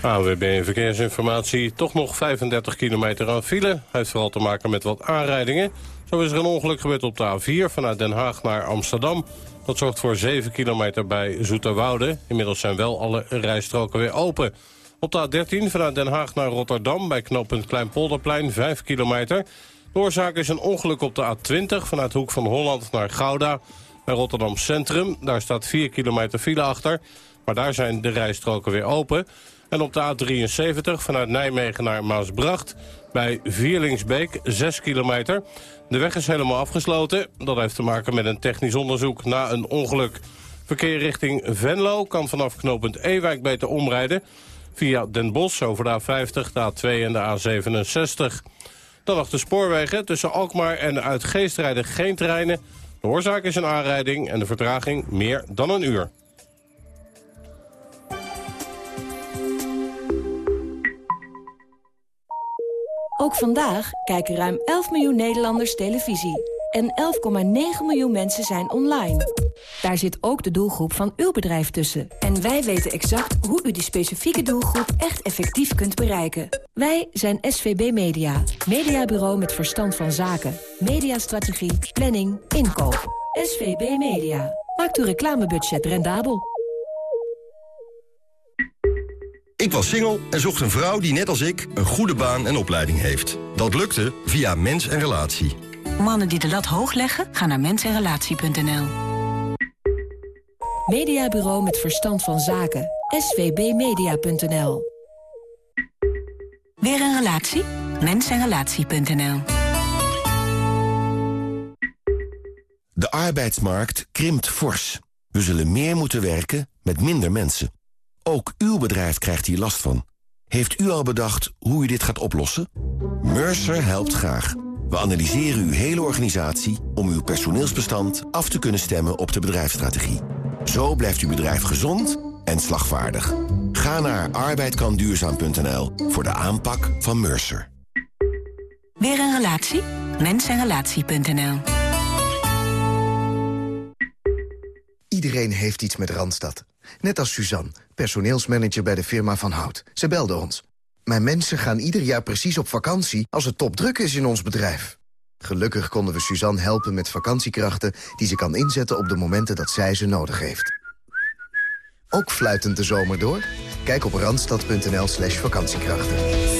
AWB Verkeersinformatie. Toch nog 35 kilometer aan file. Heeft vooral te maken met wat aanrijdingen. Zo is er een ongeluk gebeurd op de A4 vanuit Den Haag naar Amsterdam. Dat zorgt voor 7 kilometer bij Zoeterwoude. Inmiddels zijn wel alle rijstroken weer open. Op de A13 vanuit Den Haag naar Rotterdam bij knooppunt Kleinpolderplein 5 kilometer. De oorzaak is een ongeluk op de A20 vanuit Hoek van Holland naar Gouda. Bij Rotterdam Centrum, daar staat 4 kilometer file achter. Maar daar zijn de rijstroken weer open. En op de A73 vanuit Nijmegen naar Maasbracht bij Vierlingsbeek 6 kilometer. De weg is helemaal afgesloten. Dat heeft te maken met een technisch onderzoek na een ongeluk. Verkeer richting Venlo kan vanaf knooppunt Ewijk beter omrijden... via Den Bosch over de A50, de A2 en de A67. Dan de spoorwegen. Tussen Alkmaar en Uitgeest rijden geen treinen. De oorzaak is een aanrijding en de vertraging meer dan een uur. Ook vandaag kijken ruim 11 miljoen Nederlanders televisie. En 11,9 miljoen mensen zijn online. Daar zit ook de doelgroep van uw bedrijf tussen. En wij weten exact hoe u die specifieke doelgroep echt effectief kunt bereiken. Wij zijn SVB Media. Mediabureau met verstand van zaken. Mediastrategie, planning, inkoop. SVB Media. Maakt uw reclamebudget rendabel. Ik was single en zocht een vrouw die net als ik een goede baan en opleiding heeft. Dat lukte via Mens en Relatie. Mannen die de lat hoog leggen, gaan naar mensenrelatie.nl. Mediabureau met verstand van zaken. svbmedia.nl Weer een relatie? Mensenrelatie.nl De arbeidsmarkt krimpt fors. We zullen meer moeten werken met minder mensen. Ook uw bedrijf krijgt hier last van. Heeft u al bedacht hoe u dit gaat oplossen? Mercer helpt graag. We analyseren uw hele organisatie om uw personeelsbestand af te kunnen stemmen op de bedrijfsstrategie. Zo blijft uw bedrijf gezond en slagvaardig. Ga naar arbeidkanduurzaam.nl voor de aanpak van Mercer. Weer een relatie? Mensenrelatie.nl Iedereen heeft iets met Randstad. Net als Suzanne, personeelsmanager bij de firma Van Hout. Ze belde ons. Mijn mensen gaan ieder jaar precies op vakantie als het topdruk is in ons bedrijf. Gelukkig konden we Suzanne helpen met vakantiekrachten... die ze kan inzetten op de momenten dat zij ze nodig heeft. Ook fluitend de zomer door? Kijk op randstad.nl slash vakantiekrachten.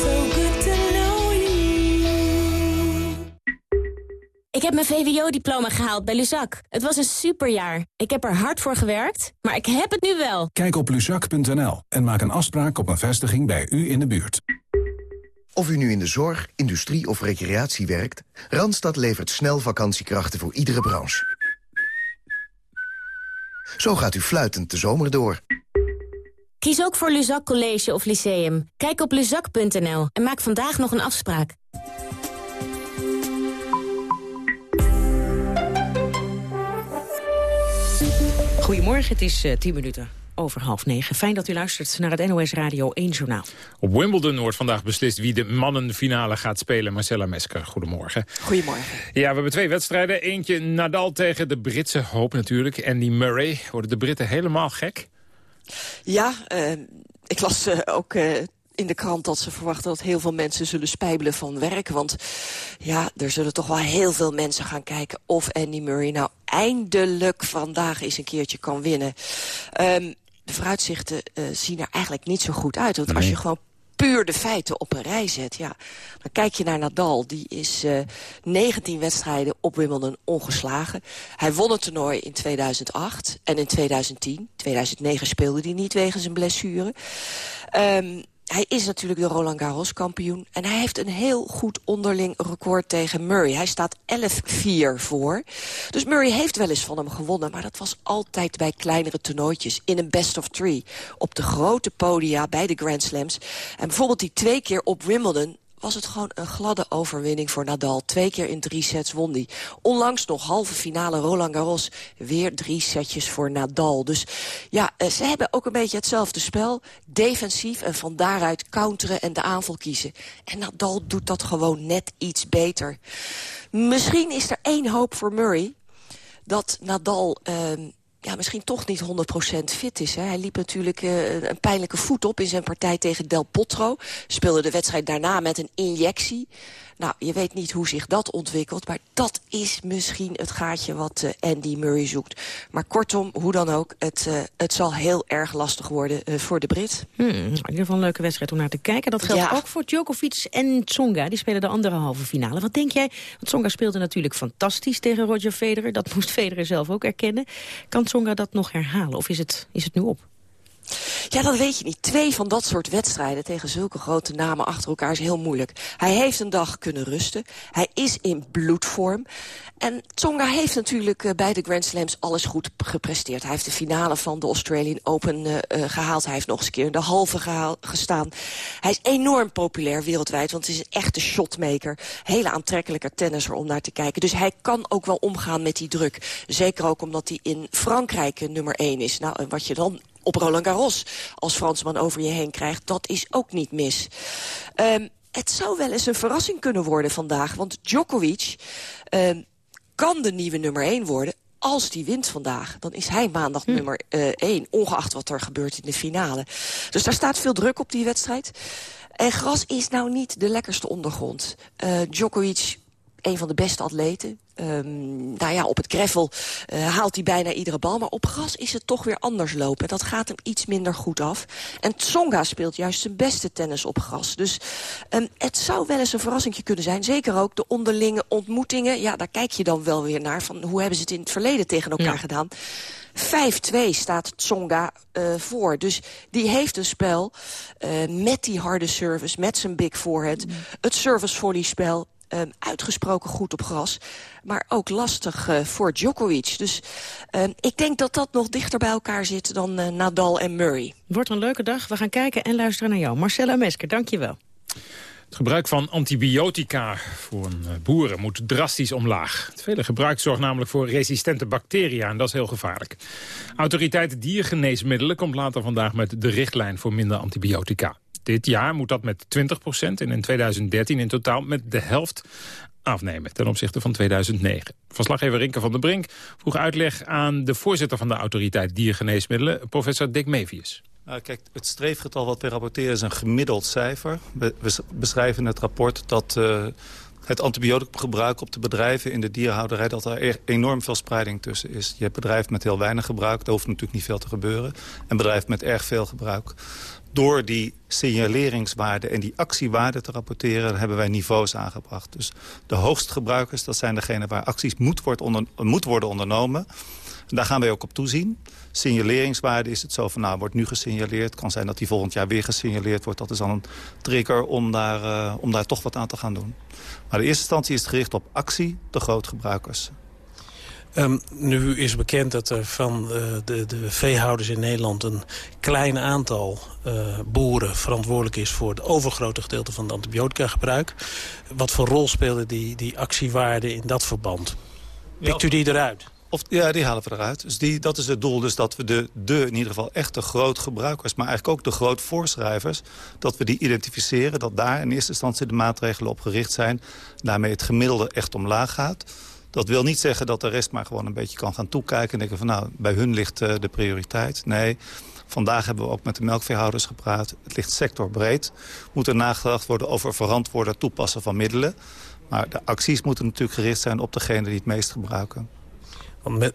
Ik heb mijn VWO-diploma gehaald bij Luzak. Het was een superjaar. Ik heb er hard voor gewerkt, maar ik heb het nu wel. Kijk op luzak.nl en maak een afspraak op een vestiging bij u in de buurt. Of u nu in de zorg, industrie of recreatie werkt... Randstad levert snel vakantiekrachten voor iedere branche. Zo gaat u fluitend de zomer door. Kies ook voor Luzak College of Lyceum. Kijk op luzak.nl en maak vandaag nog een afspraak. Goedemorgen, het is uh, tien minuten over half negen. Fijn dat u luistert naar het NOS Radio 1 Journaal. Op Wimbledon wordt vandaag beslist wie de mannenfinale gaat spelen. Marcella Mesker, goedemorgen. Goedemorgen. Ja, we hebben twee wedstrijden. Eentje Nadal tegen de Britse hoop natuurlijk. Andy Murray. Worden de Britten helemaal gek? Ja, uh, ik las uh, ook uh, in de krant dat ze verwachten dat heel veel mensen zullen spijbelen van werk. Want ja, er zullen toch wel heel veel mensen gaan kijken of Andy Murray nou eindelijk vandaag eens een keertje kan winnen. Um, de vooruitzichten uh, zien er eigenlijk niet zo goed uit. Want nee. als je gewoon puur de feiten op een rij zet. Ja, dan kijk je naar Nadal. Die is uh, 19 wedstrijden op Wimbledon ongeslagen. Hij won het toernooi in 2008 en in 2010. 2009 speelde hij niet wegens een blessure. Um, hij is natuurlijk de Roland Garros kampioen. En hij heeft een heel goed onderling record tegen Murray. Hij staat 11-4 voor. Dus Murray heeft wel eens van hem gewonnen. Maar dat was altijd bij kleinere toernooitjes. In een best of three. Op de grote podia bij de Grand Slams. En bijvoorbeeld die twee keer op Wimbledon was het gewoon een gladde overwinning voor Nadal. Twee keer in drie sets won hij. Onlangs nog halve finale Roland Garros. Weer drie setjes voor Nadal. Dus ja, ze hebben ook een beetje hetzelfde spel. Defensief en van daaruit counteren en de aanval kiezen. En Nadal doet dat gewoon net iets beter. Misschien is er één hoop voor Murray. Dat Nadal... Uh, ja, misschien toch niet 100% fit is. Hè. Hij liep natuurlijk uh, een pijnlijke voet op in zijn partij tegen Del Potro. Speelde de wedstrijd daarna met een injectie. Nou, je weet niet hoe zich dat ontwikkelt. Maar dat is misschien het gaatje wat uh, Andy Murray zoekt. Maar kortom, hoe dan ook, het, uh, het zal heel erg lastig worden uh, voor de Brit. Hmm, in ieder geval een leuke wedstrijd om naar te kijken. Dat geldt ja. ook voor Djokovic en Tsonga. Die spelen de andere halve finale. Wat denk jij? Want Tsonga speelde natuurlijk fantastisch tegen Roger Federer. Dat moest Federer zelf ook erkennen. Kan Tsonga dat nog herhalen? Of is het, is het nu op? Ja, dat weet je niet. Twee van dat soort wedstrijden tegen zulke grote namen achter elkaar is heel moeilijk. Hij heeft een dag kunnen rusten. Hij is in bloedvorm. En Tsonga heeft natuurlijk uh, bij de Grand Slams alles goed gepresteerd. Hij heeft de finale van de Australian Open uh, uh, gehaald. Hij heeft nog eens een keer in de halve gestaan. Hij is enorm populair wereldwijd, want het is een echte shotmaker. Hele aantrekkelijke tennisser om naar te kijken. Dus hij kan ook wel omgaan met die druk. Zeker ook omdat hij in Frankrijk nummer 1 is. Nou, en wat je dan op Roland Garros als Fransman over je heen krijgt, dat is ook niet mis. Um, het zou wel eens een verrassing kunnen worden vandaag, want Djokovic um, kan de nieuwe nummer 1 worden als die wint vandaag, dan is hij maandag hm. nummer 1, uh, ongeacht wat er gebeurt in de finale. Dus daar staat veel druk op die wedstrijd. En gras is nou niet de lekkerste ondergrond. Uh, Djokovic een van de beste atleten. Um, nou ja, op het greffel uh, haalt hij bijna iedere bal. Maar op gras is het toch weer anders lopen. Dat gaat hem iets minder goed af. En Tsonga speelt juist zijn beste tennis op gras. Dus um, het zou wel eens een verrassing kunnen zijn. Zeker ook de onderlinge ontmoetingen. Ja, daar kijk je dan wel weer naar. Van hoe hebben ze het in het verleden tegen elkaar ja. gedaan. 5-2 staat Tsonga uh, voor. Dus die heeft een spel uh, met die harde service, met zijn big forehead. Mm. Het service volley spel Um, uitgesproken goed op gras. Maar ook lastig uh, voor Djokovic. Dus uh, ik denk dat dat nog dichter bij elkaar zit dan uh, Nadal en Murray. Wordt een leuke dag. We gaan kijken en luisteren naar jou. Marcella Mesker, dank je wel. Het gebruik van antibiotica voor boeren moet drastisch omlaag. Het vele gebruik zorgt namelijk voor resistente bacteriën en dat is heel gevaarlijk. Autoriteit Diergeneesmiddelen komt later vandaag met de richtlijn voor minder antibiotica. Dit jaar moet dat met 20 procent en in 2013 in totaal met de helft afnemen ten opzichte van 2009. Verslaggever Rinke van der Brink vroeg uitleg aan de voorzitter van de autoriteit Diergeneesmiddelen, professor Dick Mevius. Nou, kijk, het streefgetal wat we rapporteren is een gemiddeld cijfer. We, beschrijven in het rapport dat uh, het antibioticumgebruik op de bedrijven in de dierhouderij... dat er enorm veel spreiding tussen is. Je hebt bedrijven met heel weinig gebruik, daar hoeft natuurlijk niet veel te gebeuren. En bedrijven met erg veel gebruik door die signaleringswaarde en die actiewaarde te rapporteren... hebben wij niveaus aangebracht. Dus de hoogstgebruikers, dat zijn degenen waar acties moet, wordt onder, worden ondernomen. En daar gaan wij ook op toezien. Signaleringswaarde is het zo van, nou, wordt nu gesignaleerd. Kan zijn dat die volgend jaar weer gesignaleerd wordt. Dat is dan een trigger om daar, uh, om daar toch wat aan te gaan doen. Maar de eerste instantie is gericht op actie, de grootgebruikers. Um, nu is bekend dat er van uh, de, de veehouders in Nederland... een klein aantal uh, boeren verantwoordelijk is... voor het overgrote gedeelte van het antibiotica gebruik. Wat voor rol speelde die, die actiewaarde in dat verband? Pikt u die eruit? Of, ja, die halen we eruit. Dus die, dat is het doel, dus dat we de, de, in ieder geval echt de groot gebruikers... maar eigenlijk ook de groot voorschrijvers, dat we die identificeren... dat daar in eerste instantie de maatregelen op gericht zijn... daarmee het gemiddelde echt omlaag gaat. Dat wil niet zeggen dat de rest maar gewoon een beetje kan gaan toekijken... en denken van nou, bij hun ligt uh, de prioriteit. Nee, Vandaag hebben we ook met de melkveehouders gepraat. Het ligt sectorbreed. Moet er nagedacht worden over verantwoorde toepassen van middelen. Maar de acties moeten natuurlijk gericht zijn op degene die het meest gebruiken.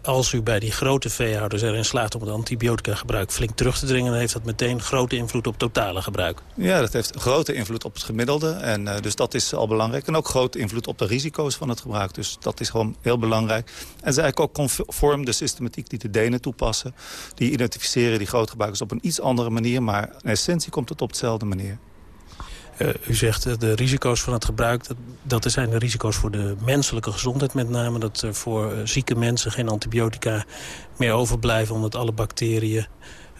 Als u bij die grote veehouders erin slaagt om het antibiotica gebruik flink terug te dringen... dan heeft dat meteen grote invloed op totale gebruik. Ja, dat heeft grote invloed op het gemiddelde. En, uh, dus dat is al belangrijk. En ook grote invloed op de risico's van het gebruik. Dus dat is gewoon heel belangrijk. En het is eigenlijk ook conform de systematiek die de Denen toepassen. Die identificeren die grootgebruikers op een iets andere manier. Maar in essentie komt het op dezelfde manier. Uh, u zegt uh, de risico's van het gebruik, dat, zijn de risico's voor de menselijke gezondheid met name. Dat er voor uh, zieke mensen geen antibiotica meer overblijven omdat alle bacteriën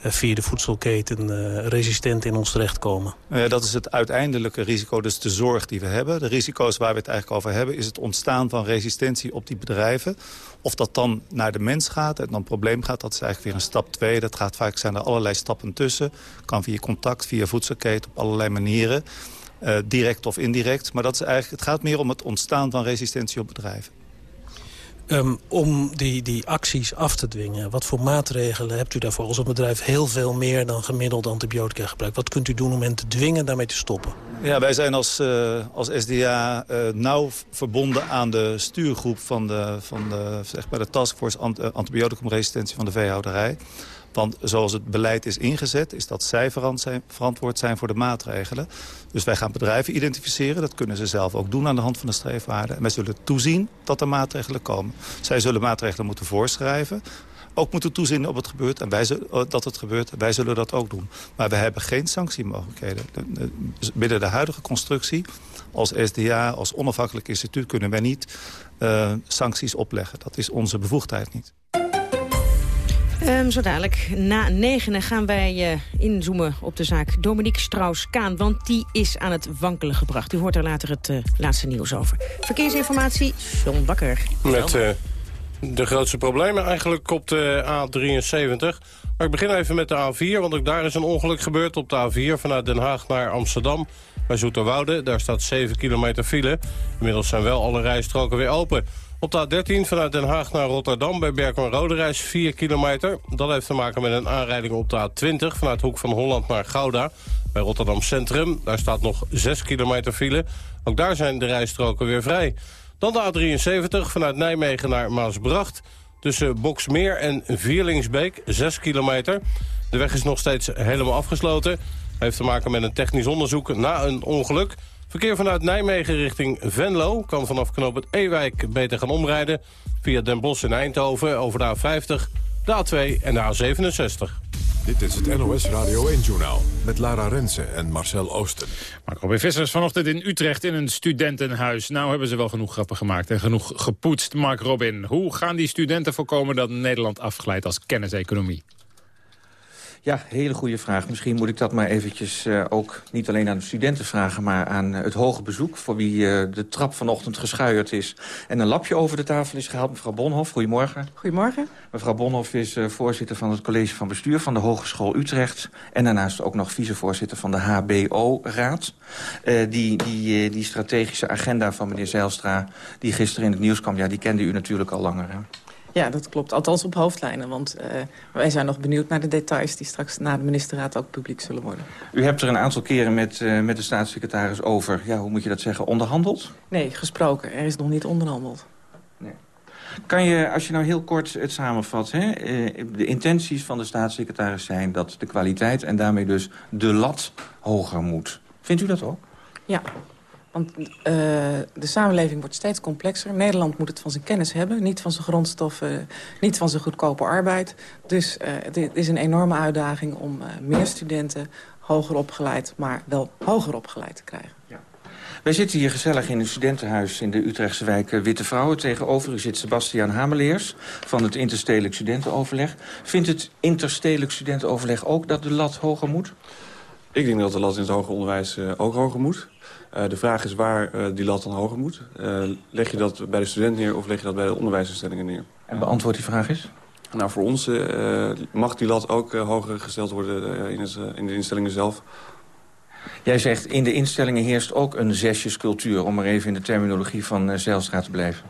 via de voedselketen resistent in ons terechtkomen. dat is het uiteindelijke risico, dus de zorg die we hebben. De risico's waar we het eigenlijk over hebben is het ontstaan van resistentie op die bedrijven. Of dat dan naar de mens gaat en dan een probleem gaat, dat is eigenlijk weer een stap 2. Dat gaat vaak zijn er allerlei stappen tussen. Kan via contact, via voedselketen, op allerlei manieren. Uh, direct of indirect. Maar dat is eigenlijk, het gaat meer om het ontstaan van resistentie op bedrijven. Um, om die, die acties af te dwingen, wat voor maatregelen hebt u daarvoor als een bedrijf heel veel meer dan gemiddeld antibiotica gebruikt? Wat kunt u doen om hen te dwingen daarmee te stoppen? Ja, wij zijn als, uh, als SDA uh, nauw verbonden aan de stuurgroep van de, van de, zeg maar de Taskforce ant Antibioticumresistentie van de veehouderij. Want zoals het beleid is ingezet, is dat zij verantwoord zijn voor de maatregelen. Dus wij gaan bedrijven identificeren. Dat kunnen ze zelf ook doen aan de hand van de streefwaarden. En wij zullen toezien dat er maatregelen komen. Zij zullen maatregelen moeten voorschrijven ook moeten toezien op het gebeurt en wij zullen, dat het gebeurt. Wij zullen dat ook doen. Maar we hebben geen sanctiemogelijkheden. Binnen de huidige constructie, als SDA, als onafhankelijk instituut... kunnen wij niet uh, sancties opleggen. Dat is onze bevoegdheid niet. Um, zo dadelijk na negenen gaan wij uh, inzoomen op de zaak Dominique Strauss-Kaan. Want die is aan het wankelen gebracht. U hoort er later het uh, laatste nieuws over. Verkeersinformatie, John Bakker. Met uh, de grootste problemen eigenlijk op de A73. Maar ik begin even met de A4, want ook daar is een ongeluk gebeurd op de A4... vanuit Den Haag naar Amsterdam. Bij Zoeterwoude, daar staat 7 kilometer file. Inmiddels zijn wel alle rijstroken weer open. Op de A13 vanuit Den Haag naar Rotterdam bij Berkel-Rode reis 4 kilometer. Dat heeft te maken met een aanrijding op de A20 vanuit Hoek van Holland naar Gouda. Bij Rotterdam Centrum, daar staat nog 6 kilometer file. Ook daar zijn de rijstroken weer vrij. Dan de A73 vanuit Nijmegen naar Maasbracht. Tussen Boksmeer en Vierlingsbeek, 6 kilometer. De weg is nog steeds helemaal afgesloten. Heeft te maken met een technisch onderzoek na een ongeluk. Verkeer vanuit Nijmegen richting Venlo kan vanaf knoop het Ewijk beter gaan omrijden. Via Den Bosch en Eindhoven over de A50, de A2 en de A67. Dit is het NOS Radio 1-journaal met Lara Rensen en Marcel Oosten. Marco B. Vissers vanochtend in Utrecht in een studentenhuis. Nou hebben ze wel genoeg grappen gemaakt en genoeg gepoetst, Mark Robin. Hoe gaan die studenten voorkomen dat Nederland afglijdt als kenniseconomie? Ja, hele goede vraag. Misschien moet ik dat maar eventjes uh, ook niet alleen aan de studenten vragen... maar aan uh, het hoge bezoek, voor wie uh, de trap vanochtend geschuierd is... en een lapje over de tafel is gehaald. Mevrouw Bonhoff, goedemorgen. Goedemorgen. Mevrouw Bonhoff is voorzitter van het college van bestuur van de Hogeschool Utrecht... en daarnaast ook nog vicevoorzitter van de HBO-raad. die, die, die strategische agenda van meneer Zijlstra, die gisteren in het nieuws kwam... ja, die kende u natuurlijk al langer, hè? Ja, dat klopt. Althans op hoofdlijnen. Want uh, wij zijn nog benieuwd naar de details... die straks na de ministerraad ook publiek zullen worden. U hebt er een aantal keren met, uh, met de staatssecretaris over... ja, hoe moet je dat zeggen, onderhandeld? Nee, gesproken. Er is nog niet onderhandeld. Nee. Kan je, als je nou heel kort het samenvat... Hè, uh, de intenties van de staatssecretaris zijn dat de kwaliteit... en daarmee dus de lat hoger moet. Vindt u dat ook? Ja, want uh, de samenleving wordt steeds complexer. Nederland moet het van zijn kennis hebben. Niet van zijn grondstoffen, niet van zijn goedkope arbeid. Dus uh, het is een enorme uitdaging om uh, meer studenten hoger opgeleid... maar wel hoger opgeleid te krijgen. Ja. Wij zitten hier gezellig in een studentenhuis in de Utrechtse wijk Witte Vrouwen. Tegenover u zit Sebastian Hameleers van het Interstedelijk Studentenoverleg. Vindt het Interstedelijk Studentenoverleg ook dat de lat hoger moet? Ik denk dat de lat in het hoger onderwijs ook hoger moet. de vraag is waar die lat dan hoger moet. leg je dat bij de student neer of leg je dat bij de onderwijsinstellingen neer? En beantwoord die vraag is? Nou, voor ons mag die lat ook hoger gesteld worden in, het, in de instellingen zelf. Jij zegt, in de instellingen heerst ook een zesjescultuur... om maar even in de terminologie van Zijlstra te blijven.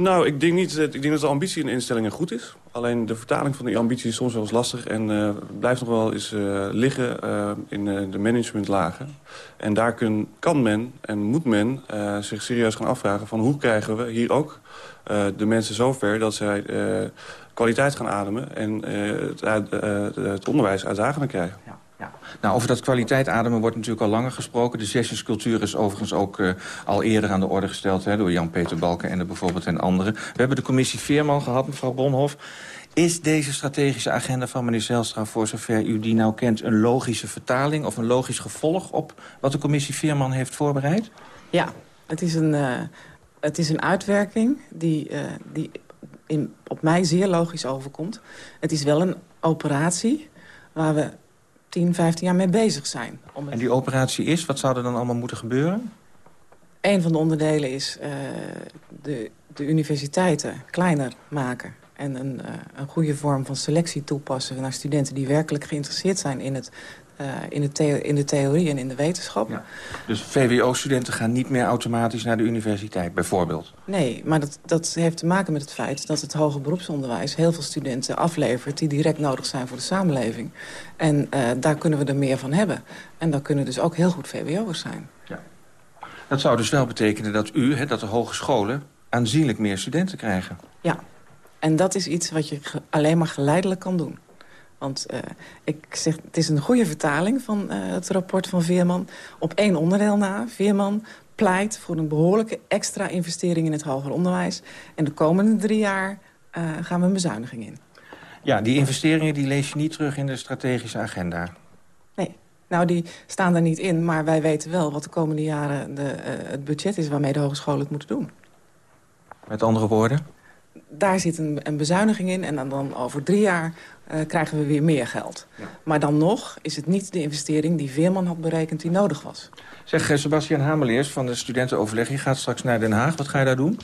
Nou, ik denk, niet, ik denk dat de ambitie in de instellingen goed is. Alleen de vertaling van die ambitie is soms wel eens lastig... en uh, blijft nog wel eens uh, liggen uh, in de managementlagen. En daar kun, kan men en moet men zich serieus gaan afvragen... van hoe krijgen we hier ook de mensen zover dat zij kwaliteit gaan ademen... en het, het onderwijs uitdagender krijgen. Ja. Nou, over dat kwaliteit ademen wordt natuurlijk al langer gesproken. De sessionscultuur is overigens ook uh, al eerder aan de orde gesteld... Hè, door Jan-Peter Balken en bijvoorbeeld en anderen. We hebben de commissie Veerman gehad, mevrouw Bronhof. Is deze strategische agenda van meneer Zelstra, voor zover u die nou kent... een logische vertaling of een logisch gevolg op wat de commissie Veerman heeft voorbereid? Ja, het is een, uh, het is een uitwerking die, uh, die in, op mij zeer logisch overkomt. Het is wel een operatie waar we 10, 15 jaar mee bezig zijn. Om En die operatie is? Wat zou er dan allemaal moeten gebeuren? Een van de onderdelen is uh, de, de universiteiten kleiner maken en een, uh, een goede vorm van selectie toepassen naar studenten die werkelijk geïnteresseerd zijn in het uh, in, de in de theorie en in de wetenschap. Ja. Dus VWO-studenten gaan niet meer automatisch naar de universiteit, bijvoorbeeld? Nee, maar dat, dat heeft te maken met het feit dat het hoger beroepsonderwijs... heel veel studenten aflevert die direct nodig zijn voor de samenleving. En uh, daar kunnen we er meer van hebben. En dan kunnen dus ook heel goed VWO'ers zijn. Ja. Dat zou dus wel betekenen dat u, hè, dat de hogescholen... aanzienlijk meer studenten krijgen. Ja, en dat is iets wat je alleen maar geleidelijk kan doen. Want uh, ik zeg, het is een goede vertaling van uh, het rapport van Veerman. Op één onderdeel na. Veerman pleit voor een behoorlijke extra investering in het hoger onderwijs. En de komende drie jaar uh, gaan we een bezuiniging in. Ja, die investeringen die lees je niet terug in de strategische agenda. Nee, nou die staan er niet in. Maar wij weten wel wat de komende jaren de, het budget is... waarmee de hogescholen het moeten doen. Met andere woorden? Daar zit een, een, bezuiniging in en dan, dan over drie jaar uh, krijgen we weer meer geld. Ja. Maar dan nog is het niet de investering die Veerman had berekend die nodig was. Zeg, Sebastian Hameleers van de studentenoverleg, je gaat straks naar Den Haag. Wat ga je daar doen?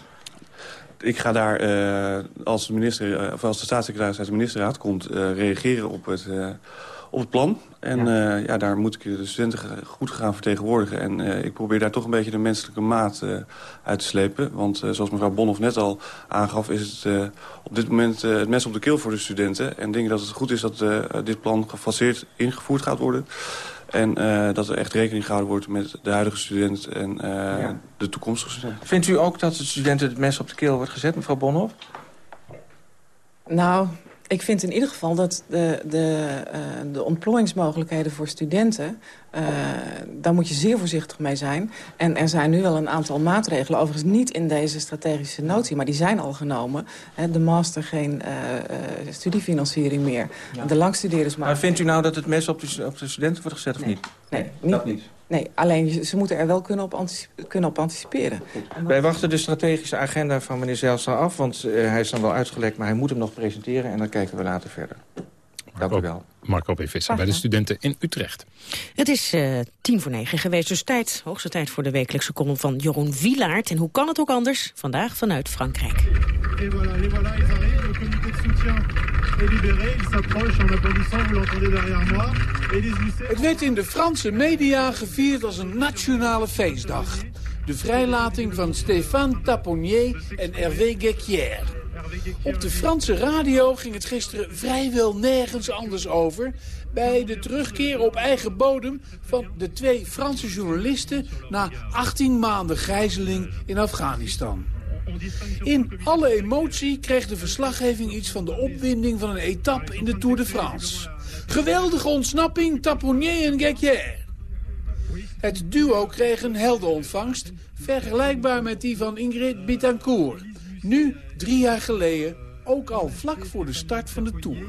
Ik ga daar uh, als, de minister, uh, of als de staatssecretaris uit de ministerraad komt... reageren op het op het plan. En ja. Uh, ja. daar moet ik de studenten goed gaan vertegenwoordigen. En uh, ik probeer daar toch een beetje de menselijke maat uh, uit te slepen. Want zoals mevrouw Bonhoff net al aangaf... is het op dit moment het mes op de keel voor de studenten. En denk ik dat het goed is dat dit plan gefaseerd ingevoerd gaat worden. En dat er echt rekening gehouden wordt met de huidige student en ja. de toekomstige student. Vindt u ook dat de studenten het mes op de keel wordt gezet, mevrouw Bonhoff? Nou, ik vind in ieder geval dat de, de, uh, de ontplooiingsmogelijkheden voor studenten... Uh, daar moet je zeer voorzichtig mee zijn. En er zijn nu wel een aantal maatregelen, overigens niet in deze strategische notie... maar die zijn al genomen. Hè, de master geen uh, studiefinanciering meer. Ja. De langstudeerders maar... Maar vindt u nou dat het mes op de, op de studenten wordt gezet of nee. niet? Nee, niet. Dat niet. Nee, alleen ze moeten er wel kunnen op, anticiperen. Kunnen op anticiperen. Wij wachten de strategische agenda van meneer Zijlstra af... want uh, hij is dan wel uitgelekt, maar hij moet hem nog presenteren... en dan kijken we later verder. Dank u wel. Marco B. Visser bij de studenten in Utrecht. Het is uh, tien voor negen geweest, dus tijd, hoogste tijd voor de wekelijkse column van Jeroen Wielaert. En hoe kan het ook anders? Vandaag vanuit Frankrijk. Et voilà, les voilà, ils arrivent, le comité de soutien est libéré, il s'approche en applaudissant, vous l'entendez derrière moi. Het werd in de Franse media gevierd als een nationale feestdag. De vrijlating van Stéphane Taponnier en Hervé Guecquière. Op de Franse radio ging het gisteren vrijwel nergens anders over... bij de terugkeer op eigen bodem van de twee Franse journalisten... na 18 maanden gijzeling in Afghanistan. In alle emotie kreeg de verslaggeving iets van de opwinding van een etappe in de Tour de France. Geweldige ontsnapping, Taponnier en Guecquière. Het duo kreeg een heldenontvangst, vergelijkbaar met die van Ingrid Betancourt. Nu, drie jaar geleden, ook al vlak voor de start van de Tour.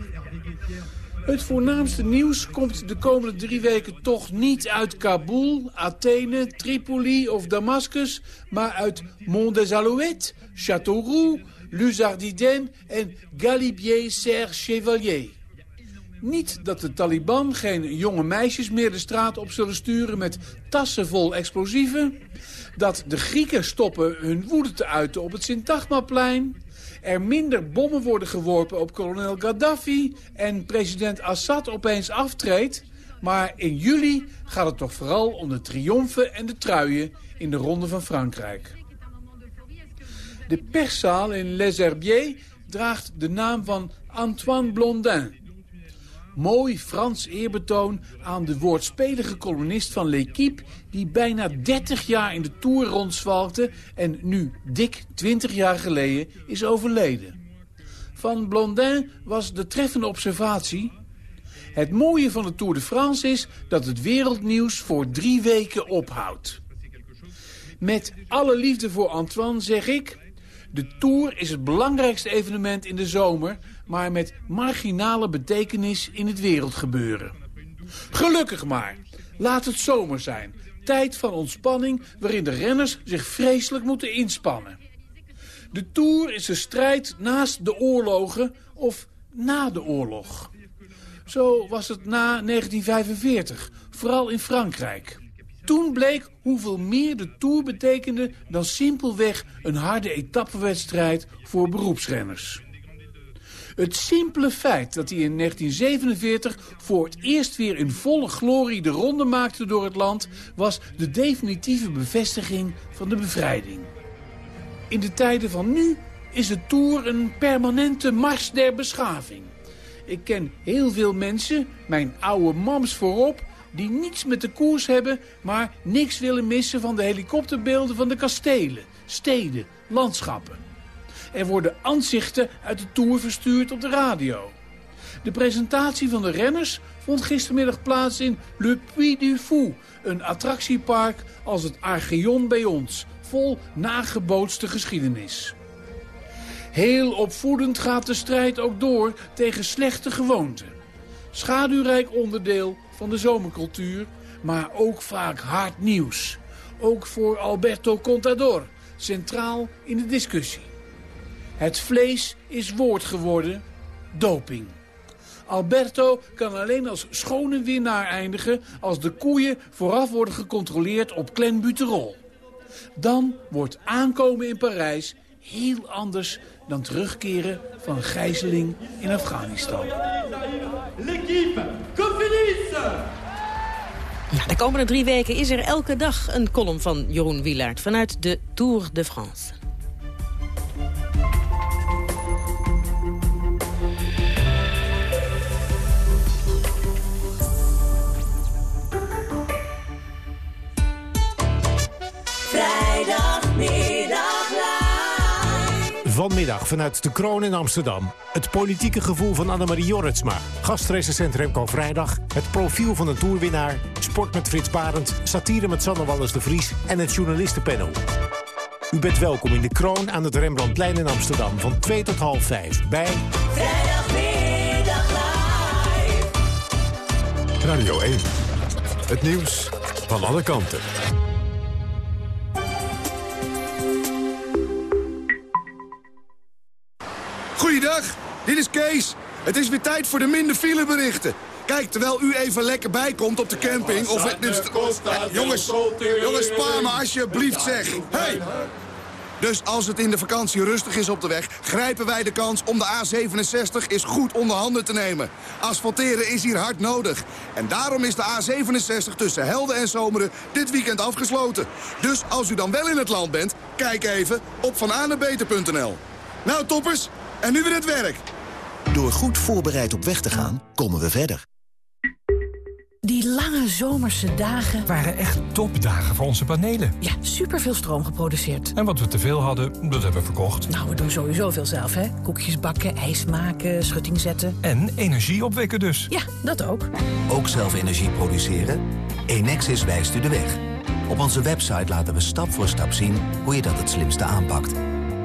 Het voornaamste nieuws komt de komende drie weken toch niet uit Kabul, Athene, Tripoli of Damascus, maar uit Mont des Alouettes, Châteauroux, Luzardiden en Galibier-Serre-Chevalier. Niet dat de Taliban geen jonge meisjes meer de straat op zullen sturen met tassen vol explosieven. Dat de Grieken stoppen hun woede te uiten op het Sintagmaplein. Er minder bommen worden geworpen op kolonel Gaddafi. En president Assad opeens aftreedt. Maar in juli gaat het toch vooral om de triomfen en de truien in de Ronde van Frankrijk. De perszaal in Les Herbiers draagt de naam van Antoine Blondin. Mooi Frans eerbetoon aan de woordspelige columnist van L'Equipe... die bijna 30 jaar in de Tour rondzwalkte... en nu dik 20 jaar geleden is overleden. Van Blondin was de treffende observatie... Het mooie van de Tour de France is dat het wereldnieuws voor drie weken ophoudt. Met alle liefde voor Antoine zeg ik... De Tour is het belangrijkste evenement in de zomer... maar met marginale betekenis in het wereldgebeuren. Gelukkig maar. Laat het zomer zijn. Tijd van ontspanning waarin de renners zich vreselijk moeten inspannen. De Tour is een strijd naast de oorlogen of na de oorlog. Zo was het na 1945, vooral in Frankrijk. Toen bleek hoeveel meer de Tour betekende dan simpelweg een harde etappenwedstrijd voor beroepsrenners. Het simpele feit dat hij in 1947 voor het eerst weer in volle glorie de ronde maakte door het land... was de definitieve bevestiging van de bevrijding. In de tijden van nu is de Tour een permanente mars der beschaving. Ik ken heel veel mensen, mijn oude mams voorop die niets met de koers hebben... maar niks willen missen van de helikopterbeelden van de kastelen, steden, landschappen. Er worden aanzichten uit de Tour verstuurd op de radio. De presentatie van de renners vond gistermiddag plaats in Le Puy du Fou... een attractiepark als het Archeon bij ons, vol nagebootste geschiedenis. Heel opvoedend gaat de strijd ook door tegen slechte gewoonten. Schaduwrijk onderdeel van de zomercultuur, maar ook vaak hard nieuws. Ook voor Alberto Contador, centraal in de discussie. Het vlees is woord geworden, doping. Alberto kan alleen als schone winnaar eindigen als de koeien vooraf worden gecontroleerd op clenbuterol. Dan wordt aankomen in Parijs heel anders dan terugkeren van gijzeling in Afghanistan. L'équipe, ja, de komende drie weken is er elke dag een column van Jeroen Wielaert... vanuit de Tour de France. Vanmiddag vanuit de Kroon in Amsterdam. Het politieke gevoel van Annemarie Jorritsma. Gastrecensent Remco Vrijdag. Het profiel van een toerwinnaar. Sport met Frits Barend. Satire met Sanne Wallis de Vries. En het journalistenpanel. U bent welkom in de Kroon aan het Rembrandtplein in Amsterdam. Van 2 tot half 5 bij... Vrijdagmiddag live. Radio 1. Het nieuws van alle kanten. Goeiedag, dit is Kees. Het is weer tijd voor de minder fileberichten. Kijk, terwijl u even lekker bijkomt op de camping... of het, jongens, jongens, spaar me alsjeblieft, zeg. Hey! Dus als het in de vakantie rustig is op de weg... grijpen wij de kans om de A67 eens goed onder handen te nemen. Asfalteren is hier hard nodig. En daarom is de A67 tussen Helden en Zomeren dit weekend afgesloten. Dus als u dan wel in het land bent, kijk even op vananebeter.nl. Nou, toppers, en nu weer het werk. Door goed voorbereid op weg te gaan, komen we verder. Die lange zomerse dagen... waren echt topdagen voor onze panelen. Ja, superveel stroom geproduceerd. En wat we teveel hadden, dat hebben we verkocht. Nou, we doen sowieso veel zelf, hè. Koekjes bakken, ijs maken, schutting zetten. En energie opwekken dus. Ja, dat ook. Ook zelf energie produceren? Enexis wijst u de weg. Op onze website laten we stap voor stap zien hoe je dat het slimste aanpakt.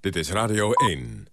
Dit is Radio 1.